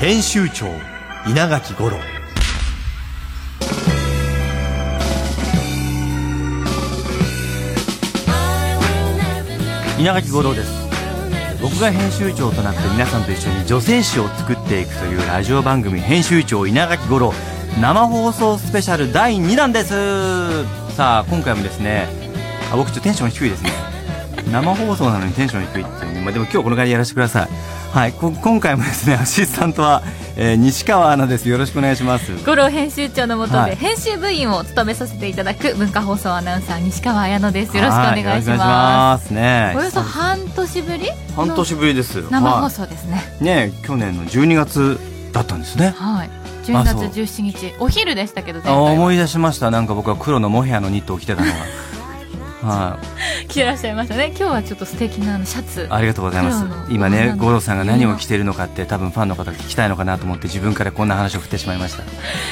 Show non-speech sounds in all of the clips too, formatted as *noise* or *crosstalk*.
編集長稲垣五郎。稲垣五郎です。僕が編集長となって皆さんと一緒に女性誌を作っていくというラジオ番組編集長稲垣五郎。生放送スペシャル第2弾です。さあ今回もですねあ僕ちょっとテンション低いですね。生放送なのにテンション低いっていう、まあ、でも今日このぐらいやらせてください。はい今回もですねアシスタントは、えー、西川アナです。よろしくお願いします。五郎編集長のもとで、はい、編集部員を務めさせていただく文化放送アナウンサー西川彩乃です。よろしくお願いします。ねおよそ半年ぶり半年ぶりです。生放送ですね、はい、ね去年の12月だったんですね。はい。12月17日お昼でしたけど思い出しました。なんか僕は黒のモヘアのニットを着てたのがはい、着てらっしゃいましたね。今日はちょっと素敵なシャツ。ありがとうございます。今ね五郎さんが何を着てるのかって多分ファンの方聞きたいのかなと思って自分からこんな話を振ってしまいました。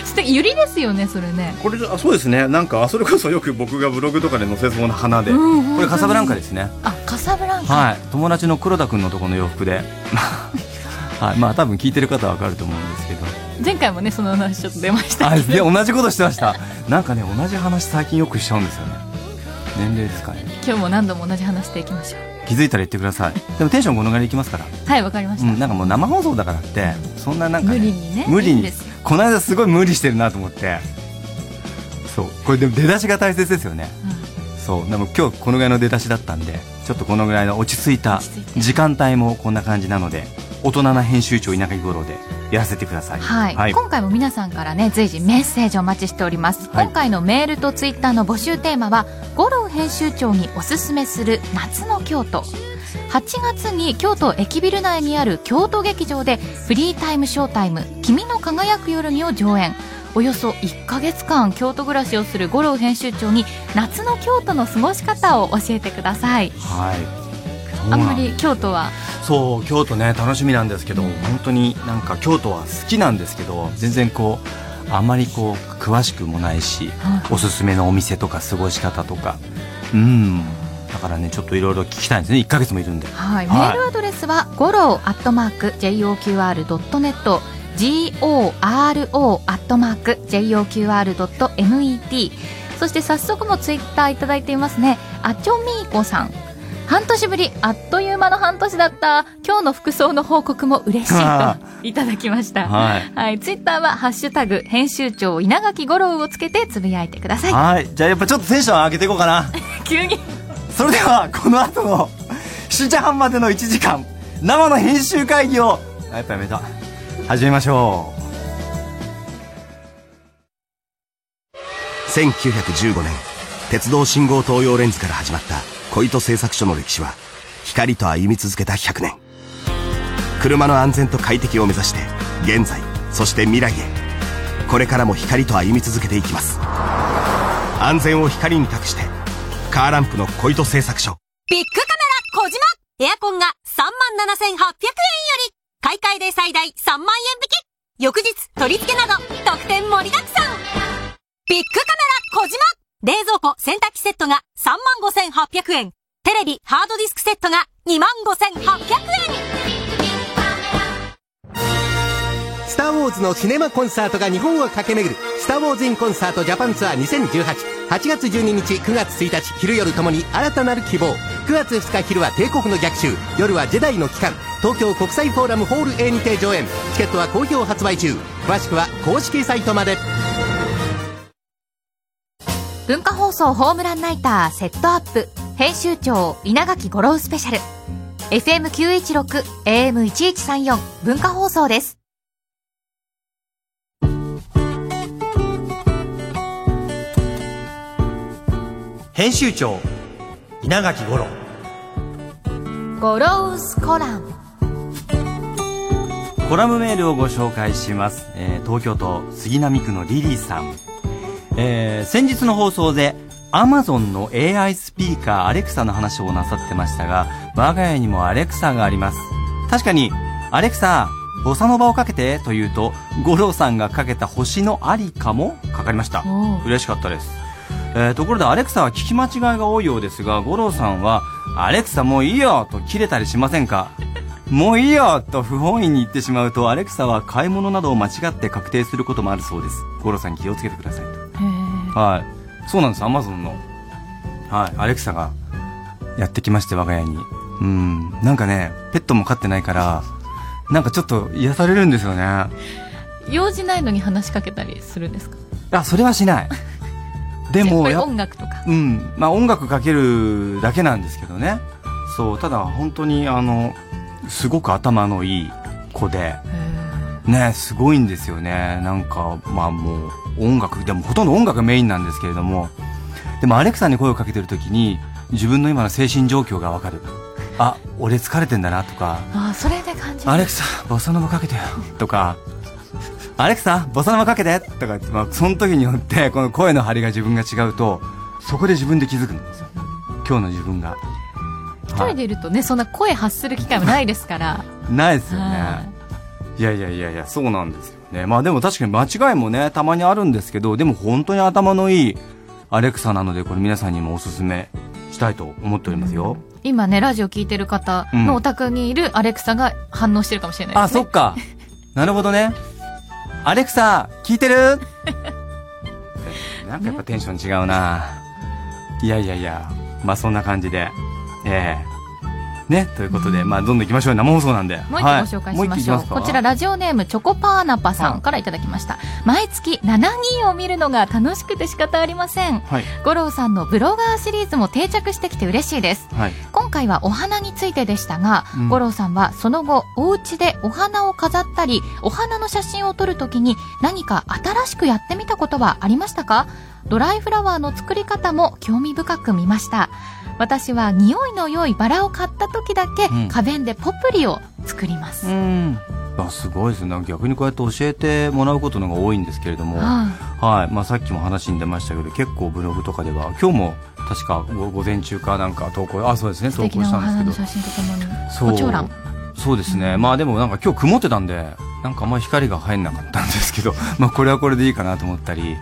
素敵ゆりですよねそれね。これあそうですね。なんかそれこそよく僕がブログとかで載せそうな花で、うん、これカサブランカですね。あカサブランカ。はい。友達の黒田君のところの洋服で。*laughs* はい。まあ多分聞いてる方は分かると思うんですけど。前回もねその話ちょっと出ましたあで同じことしてました。なんかね同じ話最近よくしちゃうんですよね年齢ですかね。今日も何度も同じ話していきましょう。気づいたら言ってください。*laughs* でもテンションこのぐらいいきますから。はいわかりました、うん、なんかもう生放送だからってそんななんか、ね、無理にね。無理に。この間すごい無理してるなと思って。そう。これでも出だしが大切ですよね、うん、そう。でも今日このぐらいの出だしだったんでちょっとこのぐらいの落ち着いた時間帯もこんな感じなので大人な編集長稲垣五郎でやらせてください、はい、はい、今回も皆さんからね随時メッセージお待ちしております、はい、今回のメールとツイッターの募集テーマは五郎編集長におすすめする夏の京都。8月に京都駅ビル内にある京都劇場でフリータイムショータイム「君の輝く夜に」を上演。およそ1か月間京都暮らしをする五郎編集長に夏の京都の過ごし方を教えてください。はいあんまり京都は。そう京都ね楽しみなんですけど、うん、本当になんか京都は好きなんですけど全然こうあんまりこう詳しくもないし、おすすめのお店とか過ごし方とか。うん。だからねちょっといろいろ聞きたいんですね。1か月もいるんで、はい、はい、メールアドレスはゴローアットマーク JOQR.net GORO アットマーク JOQR.net そして早速もツイッターいただいていますね。あちょみーこさん半年ぶりあっという間の半年だった今日の服装の報告も嬉しいといただきました。はい、はい、ツイッターは「ハッシュタグ編集長稲垣吾郎」をつけてつぶやいてください。はい。じゃあやっぱちょっとテンション上げていこうかな。*laughs* 急に。それではこの後の7時半までの1時間生の編集会議をやっぱやめた。始めましょう。1915年鉄道信号灯用レンズから始まった小糸製作所の歴史は光と歩み続けた100年。車の安全と快適を目指して現在そして未来へ。これからも光と歩み続けていきます。安全を光に託してカーランプの小糸製作所。ビッグカメラ小島。エアコンが37,800円より。買い替えで最大3万円引き。翌日取り付けなど特典盛りだくさん。ビッグカメラ小島。冷蔵庫、洗濯機セットが35,800円。テレビ、ハードディスクセットが25,800円。スターウォーズのシネマコンサートが日本を駆け巡る、スターウォーズインコンサートジャパンツアー2018。8月12日、9月1日、昼夜ともに新たなる希望。9月2日昼は帝国の逆襲。夜はジェダイの帰還。東京国際フォーラムホール A にて上演。チケットは好評発売中。詳しくは公式サイトまで。文化放送ホームランナイターセットアップ編集長稲垣吾郎スペシャル。FM916 AM1134 文化放送です。編集長稲垣吾郎。ゴロウスコラム。コラムメールをご紹介します、えー、東京都杉並区のリリーさんえー、先日の放送で Amazon の AI スピーカーアレクサの話をなさってましたが我が家にもアレクサがあります。確かにアレクサボサノバをかけてと言うと五郎さんがかけた星のありかもかかりました。嬉しかったです、えー、ところでアレクサは聞き間違いが多いようですが五郎さんはアレクサもういいよと切れたりしませんか？もういいよと不本意に言ってしまうと、アレクサは買い物などを間違って確定することもあるそうです。五郎さん気をつけてくださいと。はい。そうなんです、アマゾンの。はい、アレクサがやってきまして、我が家に。うん、なんかね、ペットも飼ってないから、なんかちょっと癒されるんですよね。用事ないのに話しかけたりするんですか？あ、それはしない。*laughs* でも、音楽とかうん、まあ音楽かけるだけなんですけどね。そう、ただ本当にあの、すごく頭のいい子で、ね、すごいんですよね。なんか、まあもう、音楽、でもほとんど音楽がメインなんですけれども、でもアレクサに声をかけてるときに、自分の今の精神状況がわかる。あ、俺疲れてんだなとか、ああそれで感じるアレクサ、ボサノバかけてよ。とか、アレクサ、ボサノバかけてとかまあ、その時によって、この声の張りが自分が違うと、そこで自分で気づくんですよ。今日の自分が。一人でいるとねそんな声発する機会もないですからないですよはね。いやいやいやいや、そうなんですよね。まあでも確かに間違いもね、たまにあるんですけど、でも本当に頭のいいアレクサなので、これ皆さんにもおすすめしたいと思っておりますよ。今ねラジオ聞いてる方のお宅にいるアレクサが反応してるかもしれないあ、ですねそっか。なるほどね。アレクサ、聞いてる？*laughs* なんかやっぱテンション違うな。いやいやいや、まあそんな感じで。ええね、ということで、まあどんどん行きましょう。生放送なんで。もう一個ご紹介しましょう。こちらラジオネームチョコパーナパさんからいただきました。毎月7人を見るのが楽しくて仕方ありません。はい。五郎さんのブロガーシリーズも定着してきて嬉しいです。はい。今回はお花についてでしたが、うん五郎さんはその後お家でお花を飾ったりお花の写真を撮るときに何か新しくやってみたことはありましたか？ドライフラワーの作り方も興味深く見ました私は匂いの良いバラを買った時だけうん花弁でポプリを作ります、うん。あすごいですね。逆にこうやって教えてもらうことの方が多いんですけれども、ははい。まあさっきも話に出ましたけど、結構ブログとかでは、今日も確か午午前中かなんか投稿、あ、そうですね、投稿したんですけど花の写。真とともにそうそうですね。まあでもなんか今日曇ってたんで、なんかあんまり光が入んなかったんですけど、*laughs* まあこれはこれでいいかなと思ったり、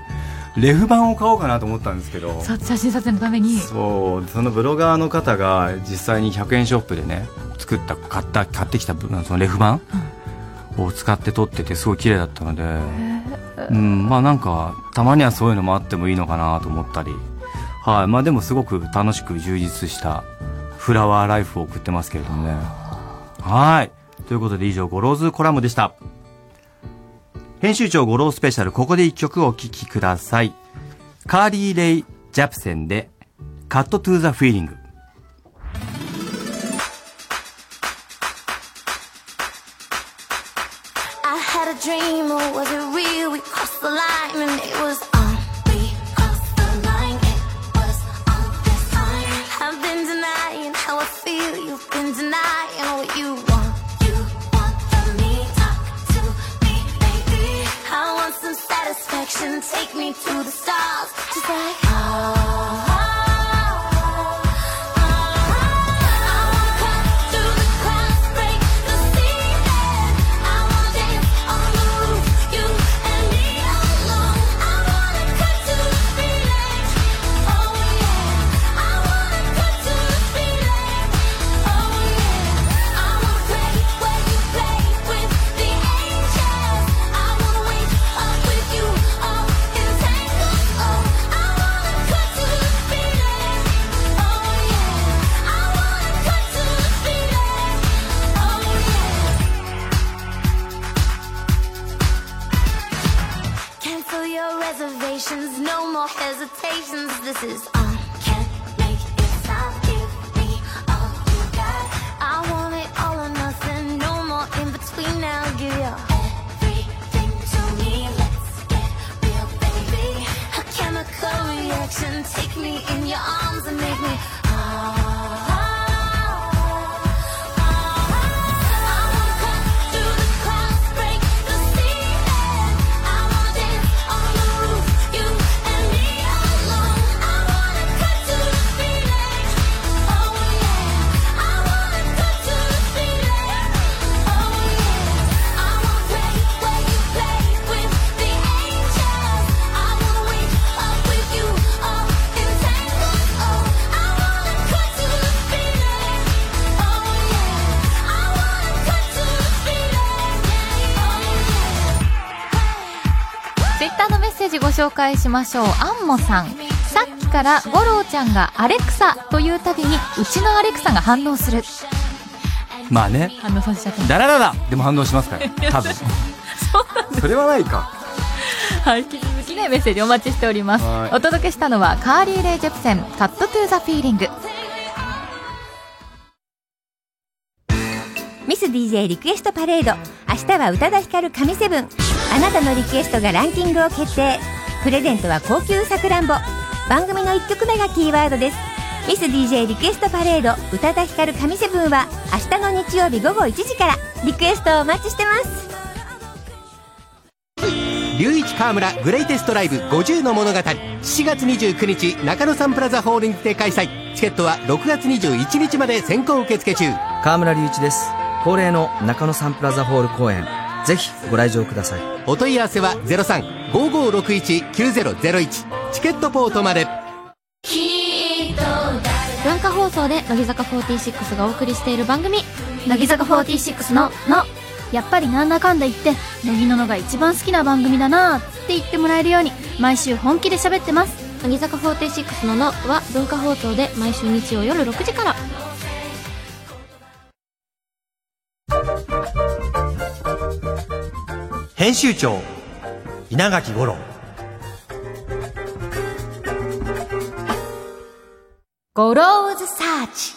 レフ板を買おうかなと思ったんですけど、さ写真撮影のために？そう、そのブロガーの方が実際に100円ショップでね、作った、買った、買ってきたそのレフ板？を使って撮っててすごい綺麗だったので、うん、まあなんか、たまにはそういうのもあってもいいのかなと思ったり、はい。まあでもすごく楽しく充実したフラワーライフを送ってますけれどもね。はい。ということで以上、ゴローズコラムでした。五郎スペシャル、ここで一曲お聴きください。カーリー・レイ・ジャプセンで、カット・トゥ・ザ・フィーリング。How I feel, you've been denied. Satisfaction. Take me to the stars, just like oh. Hesitations. This is on. Can't make it stop. Give me all you got. I want it all or nothing, no more in between. Now give your everything to me. Let's get real, baby. A chemical reaction, take me in your arms and make me. 紹介しましょう。アンモさん。さっきから五郎ちゃんがアレクサというたびにうちのアレクサが反応する。まあね。反応させちゃった。ダラララ。でも反応しますから。*laughs* 多分。それはないか。はい、引き続きねメッセージお待ちしております。はい。お届けしたのはカーリー・レイ・ジェプセン「カット・トゥ・ザ・フィーリング」ミス DJ リクエストパレード。明日は宇多田ヒカル神セブン。あなたのリクエストがランキングを決定プレゼントは高級さくらんぼ。番組の1曲目がキーワードです。ミス DJ リクエストパレード宇多田ヒカル神セブンは明日の日曜日午後1時からリクエストをお待ちしてます。龍一川村グレイテストライブ50の物語。7月29日中野サンプラザホールにて開催。チケットは6月21日まで先行受付中。河村隆一です。恒例の中野サンプラザホール公演ぜひご来場ください。お問い合わせは0355619001チケットポートまで。文化放送で乃木坂46がお送りしている番組乃木坂46の「の」やっぱりなんだかんだ言って乃木ののが一番好きな番組だなって言ってもらえるように毎週本気で喋ってます。乃木坂46の「の」は文化放送で毎週日曜夜6時から編集長稲垣吾郎。ゴローズサーチ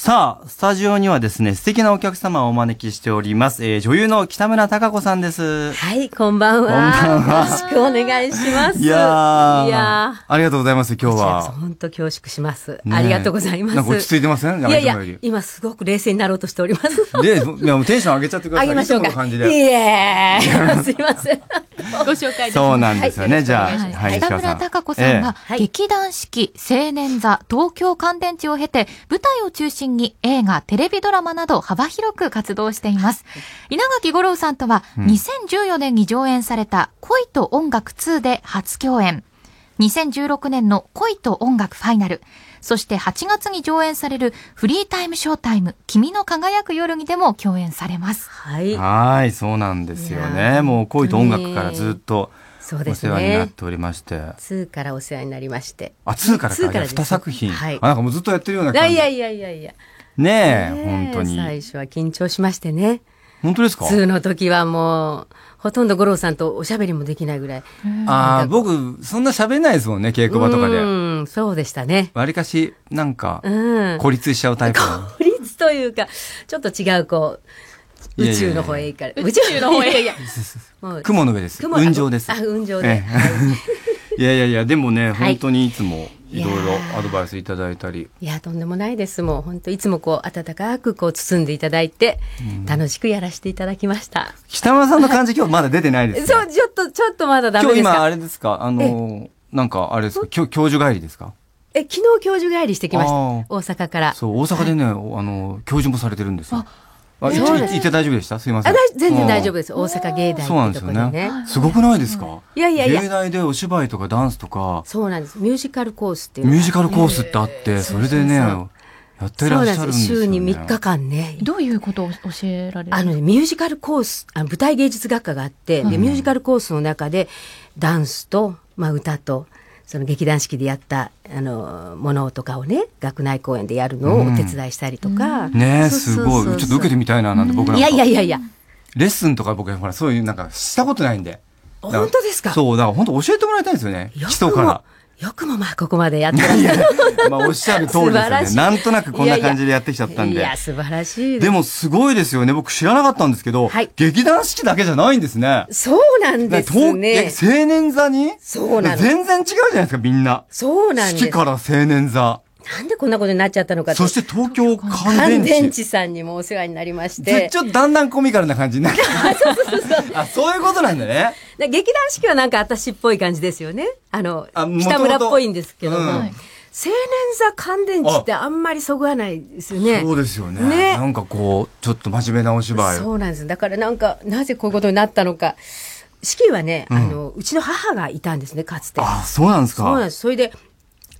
さあ、スタジオにはですね、素敵なお客様をお招きしております。えー、女優の北村貴子さんです。はい、こんばんは。こんばんはよろしくお願いします。いやー、いやありがとうございます、今日は。本当恐縮します、ねえありがとうございます。なんか落ち着いてません？いやいや今すごく冷静になろうとしております。で、いやもうテンション上げちゃってください。あげましょうか。感じいで。えすいません。ご紹介そうなんですよね、はいじゃあ、はい北。村貴子さんは、ええ劇団四季、青年座、東京乾電池を経て、舞台を中心に映画、テレビドラマなど幅広く活動しています。稲垣吾郎さんとは、うん2014年に上演された恋と音楽2で初共演。2016年の恋と音楽ファイナル。そして8月に上演されるフリータイムショータイム、君の輝く夜にでも共演されます。はい。はい、そうなんですよね。ーもう恋と音楽からずっとおそうです世話になっね。ておりまして。2からお世話になりまして。あ、2からか。2からです2作品。はいあ、なんかもうずっとやってるようない感じ。やいやいやいやいや。ねえ、ねえ本当に。最初は緊張しましてね。本当ですか？2の時はもう、ほとんど五郎さんとおしゃべりもできないぐらい。ああ、僕、そんな喋んないですもんね、稽古場とかうで。ん、そうでしたね。わりかし、なんか、うん。孤立しちゃうタイプな孤立というか、ちょっと違う、こう、宇宙の方へ行かれ、宇宙の方へ。いや *laughs* 雲の上です。雲雲上です。あ、雲上で。ええ *laughs* いやいやいや、でもね、はい本当にいつもいろいろアドバイスいただいたり。いや、とんでもないです。もう本当いつもこう、温かくこう、包んでいただいて、楽しくやらせていただきました。北村さんの感じ今日まだ出てないです、ね。そう、ちょっと、ちょっとまだダメですか？今日今あれですか？あのー、なんかあれですか？教教授帰りですか？え、昨日教授帰りしてきました。大阪から。そう、大阪でね、あの、教授もされてるんですよ。あ、いそうですいて大丈夫でした？すいませあん。全然大丈夫でです。大阪芸大そうなんですよね。ね。すごくないですか？いやいやいや芸大でお芝居とかダンスとか、そうなんです。ミュージカルコースっていうミュージカルコースってあって、それでね、やってらっしゃるんですよ、ね。そうなんです。週に3日間ね。どういうことを教えられる？あのね、ミュージカルコース、あの舞台芸術学科があって、で、ミュージカルコースの中で、ダンスと、まあ、歌と、その劇団四季でやった、あの、ものとかをね、学内公演でやるのをお手伝いしたりとか。ねえ、そうすごい。ちょっと受けてみたいな、なんて僕なんか。いやいやいやいや、レッスンとか僕、ほら、そういうなんかしたことないんで。本当ですかそう、だから本当教えてもらいたいんですよね。よ基礎からよくもまあ、ここまでやってらっしゃる。まあおっしゃる通りですよね。*laughs* なんとなくこんな感じでやってきちゃったんで。いや、素晴らしいでもすごいですよね。僕知らなかったんですけど、劇団四季だけじゃないんですね。そうなんです東ね。え青年座に？そうなの全然違うじゃないですか、みんな。そうなんです。四季から青年座。なんでこんなことになっちゃったのかとそして東京乾乾電電池。池さんにもお世話になりましでて。ちょっとだんだんコミカルな感じになって。*laughs* あ、そういうことなんだね。で劇団四季はなんか私っぽい感じですよね。あの、あ北村っぽいんですけども。うん青年座乾電池ってあんまりそぐわないですよね。そうですよね。ねなんかこう、ちょっと真面目なお芝居を。そうなんです。だからなんか、なぜこういうことになったのか。四季はね、うんあの、うちの母がいたんですね、かつて。あ、そうなんですか。そうなんです。それで、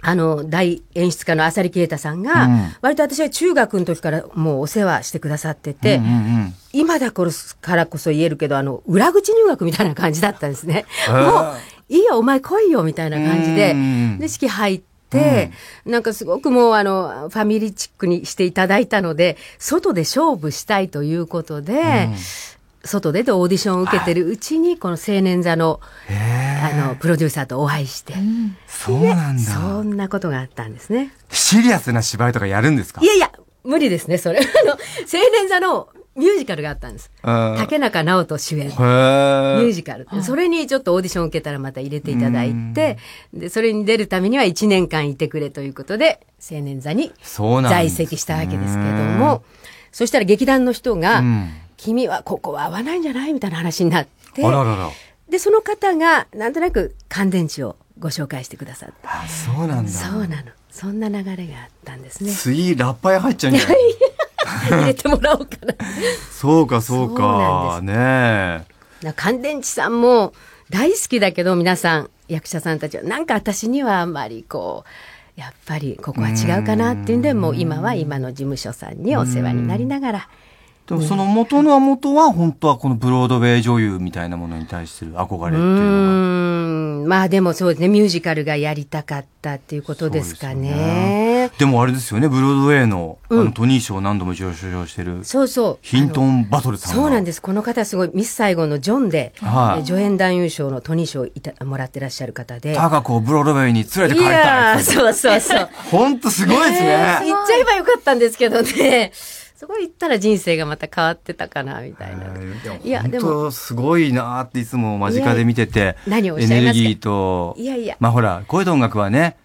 あの、大演出家の浅利啓太さんが、うん。割と私は中学の時からもうお世話してくださってて、うんうんうん今だからこそ言えるけど、あの、裏口入学みたいな感じだったんですね。もう、いいよ、お前来いよ、みたいな感じでうん、で、式入って、なんかすごくもう、あの、ファミリーチックにしていただいたので、外で勝負したいということで、外ででオーディションを受けてるうちに、この青年座の、あの、プロデューサーとお会いして、そうなんだ。そんなことがあったんですね。シリアスな芝居とかやるんですか？いやいや、無理ですね、それ。*laughs* あの、青年座のミュージカルがあったんです。うん竹中直人主演。ミへューージカル。それにちょっとオーディション受けたらまた入れていただいて、で、それに出るためには1年間いてくれということで、青年座に在籍したわけですけども、そしたら劇団の人が、うん君はここは合わないんじゃない？みたいな話になって、あららら。で、その方が、なんとなく乾電池をご紹介してくださって。あそうなんだ。そうなの。そんな流れがあったんですね。次、ラッパー入っちゃうんじゃない？*laughs* 入れてもらおうかな。そうか、そうそうか。ねえ。な乾電池さんも大好きだけど皆さん役者さんたちはなんか私にはあんまりこうやっぱりここは違うかなっていうんでもう今は今の事務所さんにお世話になりながらでもその元の元は本当はこのブロードウェイ女優みたいなものに対する憧れっていうのが。うーんまあでもそうですねミュージカルがやりたかったっていうことですかね。でもあれですよね、ブロードウェイの,、うんあのトニー賞を何度も受賞してる、そうそうヒントン・バトルさんが。そうなんですこの方すごいミス・サイゴンのジョンで、はいえ助演男優賞のトニー賞をいたもらってらっしゃる方で。高子をブロードウェイに連れてい帰りたやーい。そうそうそう。本当すごいですね。行っちゃえばよかったんですけどね。そこ行ったら人生がまた変わってたかな、みたいな。いや、でも、すごいなーっていつも間近で見てて、何をエネルギーと、いやいやまあほら、声と音楽はね、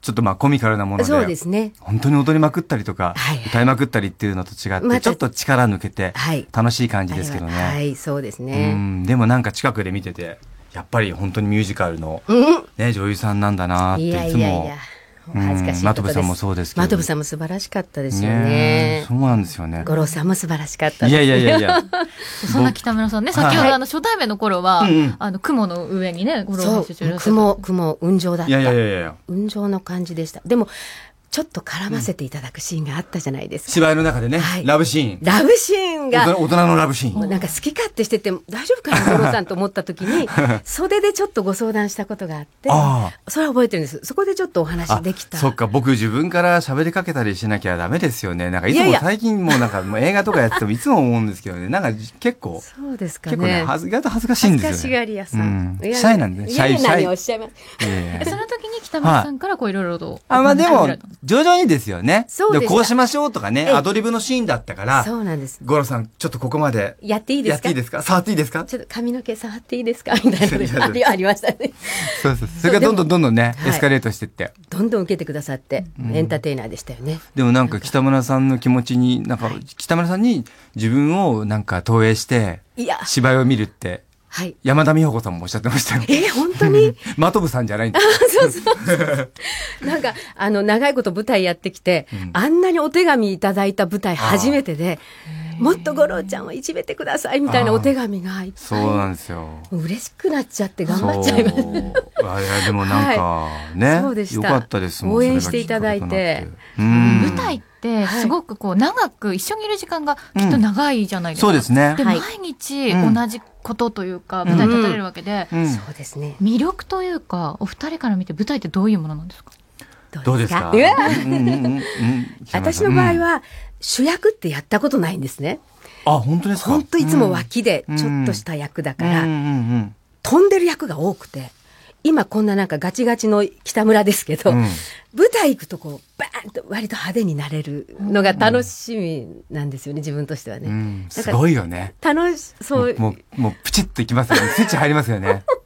ちょっとまあコミカルなもので、そうですね。本当に踊りまくったりとか、歌いまくったりっていうのと違って、またちょっと力抜けて、はい楽しい感じですけどね。はい、そうですうね。ん、でもなんか近くで見てて、やっぱり本当にミュージカルの、うん。ね、女優さんなんだなーっていやいつも。いやいや。お恥ずかしいことです。真飛さんもそうですけど。真飛さんも素晴らしかったですよねね。そうなんですよね。五郎さんも素晴らしかったです。いやいやいやいや。*laughs* そんな北村さんね、はい先ほどあの初対面の頃は、あの雲の上にね、五郎そう編集長いらっしゃった雲、雲、雲上だった。いやいやいやいや。雲上の感じでした。でも、ちょっと絡ませていただくシーンがあったじゃないですか。芝居の中でね、ラブシーン。ラブシーンが。大人のラブシーン。なんか好き勝手してて大丈夫かな五郎さんと思った時に *laughs* 袖でちょっとご相談したことがあってあそれは覚えてるんですそこでちょっとお話できたそっか、僕自分から喋りかけたりしなきゃダメですよね。なんかいつも最近もうなんかもう映画とかやっててもいつも思うんですけどね、なんか結構、そうですか結構ね、ねはず意外と恥ずかしいんですよね。恥ずかしがり屋さんうんシャイなんでね、シャイ、シ何ャイ。をおっしゃいますいやいやえその時に北村さんからこういろいろと。あ、まあでも徐々にですよね。そうでこうしましょうとかね、ええ。アドリブのシーンだったから、そうなんです。五郎さん、ちょっとここまで。やっていいですか？やっていいですか？触っていいですか？ちょっと髪の毛触っていいですか？みたいなあり *laughs* ありましたね。そうそう。それがどんどんどんどんね、はいエスカレートしてって。どんどん受けてくださってエンターテイナーでしたよね。でもなんか北村さんの気持ちに、なんか北村さんに自分をなんか投影して芝居を見るって、はい。山田美穂子さんもおっしゃってましたよ。え本当に？*laughs* 真飛さんじゃないんだ。そうそうそう。なんか、あの、長いこと舞台やってきて、あんなにお手紙いただいた舞台初めてで、もっと五郎ちゃんをいじめてくださいみたいなお手紙がいっぱい。そうなんですよ。嬉しくなっちゃって頑張っちゃいます。あいやでもなんか、はい。ねそうでした。よかったですもん応援していただいて。舞台ってすごくこう長く一緒にいる時間がきっと長いじゃないですか。そうですね。で、はい。毎日うん。同じことというか、舞台に立たれるわけで、うん。そうですね。魅力というか、お二人から見て舞台ってどういうものなんですか？どうですか？私の場合は、主役ってやったことないんですね。あ、本当ですか？本当いつも脇でちょっとした役だから、飛んでる役が多くて、今こんななんかガチガチの北村ですけど、うん舞台行くとこう、バーンと割と派手になれるのが楽しみなんですよね、自分としてはね。うんすごいよね。楽し、そう、もう、もうプチッといきますよね。スイッチ入りますよね。*laughs*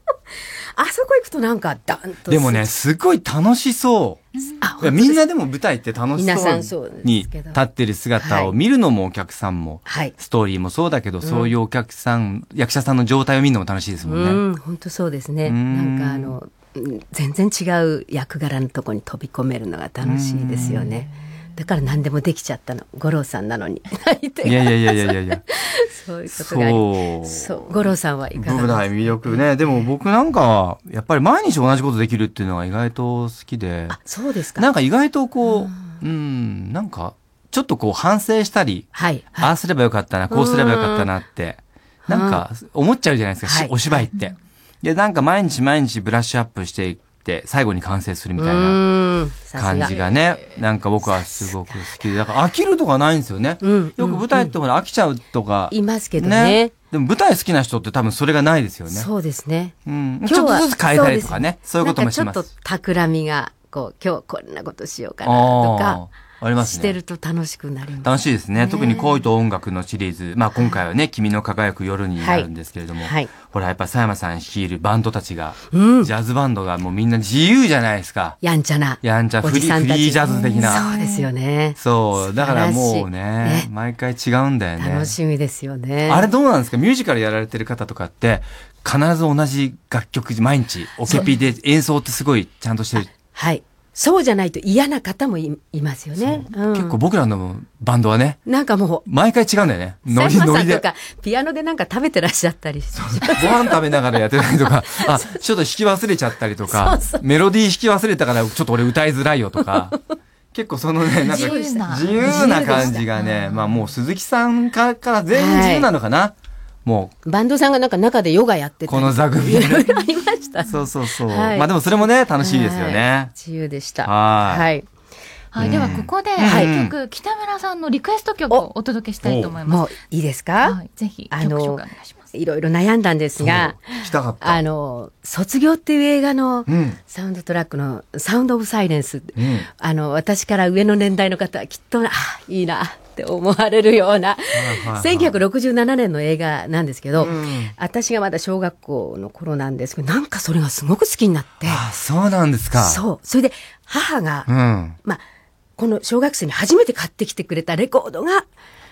あそこ行くとなんかダンと。でもね、すごい楽しそう。いやみんなでも舞台って楽しそそうに立ってる姿を見るのもお客さんも、はい。ストーリーもそうだけど、そういうお客さん、役者さんの状態を見るのも楽しいですもんね。うん、本当そうですね。うんなんかあの、うん全然違う役柄のとこに飛び込めるのが楽しいですよね。だから何でもできちゃったの。五郎さんなのに。い *laughs* やいやいやいやいやいや。そういうことがそう。五郎さんはいかがです魅力ね。でも僕なんか、やっぱり毎日同じことできるっていうのが意外と好きで、そうですかなんか意外とこう、うん、なんか、ちょっとこう反省したり、はいああすればよかったな、こうすればよかったなって、なんか思っちゃうじゃないですか、しはいお芝居って。で、なんか毎日毎日ブラッシュアップしていって、最後に完成するみたいな感じがね、なんか僕はすごく好きで、だから飽きるとかないんですよね。うんよく舞台ってほら飽きちゃうとか。いますけどねでも舞台好きな人って多分それがないですよね。そうですね。うん。ちょっとずつ変えたりとかね。そういうこともします。ちょっと企みが、こう、今日こんなことしようかなとか、ありますね。してると楽しくなります。楽しいですね。特に恋と音楽のシリーズ。まあ今回はね、君の輝く夜になるんですけれども。はいほら、やっぱ佐山さん率いるバンドたちが、うんジャズバンドがもうみんな自由じゃないですか。やんちゃな。やんちゃ、おフリフリージャズ的な。そうですよね。そう。だからもうね毎回違うんだよね。楽しみですよね。あれどうなんですか？ミュージカルやられてる方とかって、必ず同じ楽曲、毎日、オケピで演奏ってすごいちゃんとしてる。はい。そうじゃないと嫌な方もいいますよね。うん結構僕らのバンドはね、なんかもう、毎回違うんだよね。ノ佐リノリで。とか、ピアノでなんか食べてらっしゃったりして。ご飯食べながらやってたりとか、*laughs* あ、ちょっと弾き忘れちゃったりとかそうそ、メロディー弾き忘れたからちょっと俺歌いづらいよとか、*laughs* 結構そのね、なんか自由な感じがね、まあもう鈴木さんかから全員自由なのかな。もバンドさんがなんか中でヨガやってう、たりこの座組いろいろありました。そうそうそう。はいまあでもそれもね、楽しいですよはね。自由でした。はいはい。はい、ではここではい一曲、北村さんのリクエスト曲をお届けしたいと思います。もういいですか、はい、ぜひあの曲紹介お願いします。いろいろ悩んだんですが、聞きたかった。あの、卒業っていう映画のうんサウンドトラックのサウンドオブサイレンス。うんあの、私から上の年代の方はきっと、あ、いいなって思われるような、はいはい1967年の映画なんですけど、ん私がまだ小学校の頃なんですけど、なんかそれがすごく好きになって、あ、そうなんですか。そう。それで、母が、うん。まあ、この小学生に初めて買ってきてくれたレコードが、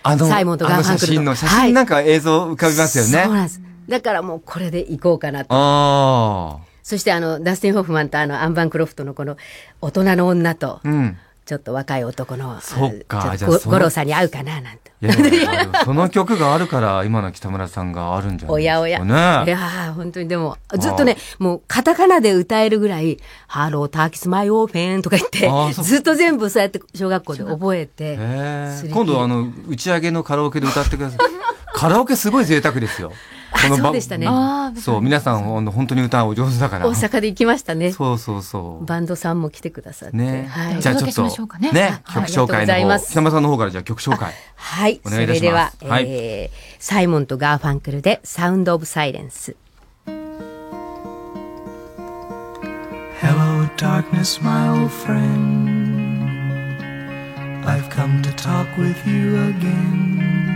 あの、サイモンとガーファンクルのあの写真の、写はい真なんか映像浮かびますよね。そうなんです。だからもうこれで行こうかなと。あそしてあの、ダスティン・ホフマンとあの、アンバン・クロフトのこの、大人の女とあ。、うん。ちょっと若い男の、そっか五郎さんに会うかな、なんて。いやいやその曲があるから、今の北村さんがあるんじゃないおやおや。ですかね。いやー本当にでも、ずっとね、もうカタカナで歌えるぐらい、ハローターキスマイオーフェンとか言ってずっと全部そうやって小学校で覚えて、今度あの、打ち上げのカラオケで歌ってください。*laughs* カラオケすごい贅沢ですよ。このそうでしたねそう、皆さんほん本当に歌お上手だから。大阪で行きましたね。そうそうそう。バンドさんも来てくださって。ね、はい。じゃあちょっとお届けしましょうかねね、はい曲紹介の方、ます北村さんの方からじゃあ曲紹介。はい。お願いいたしますそれでは、はいえーサイモンとガーファンクルで、サウンド・オブ・サイレンス。Hello, darkness, my old friend. I've come to talk with you again.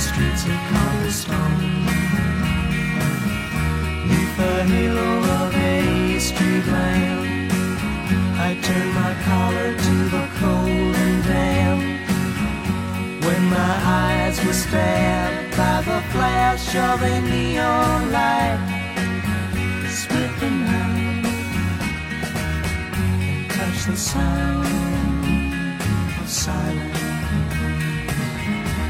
Streets of cobblestone. Neath the halo of a street lamp, I turned my collar to the cold and damp. When my eyes were stabbed by the flash of a neon light, split the night and touched the sound of silence.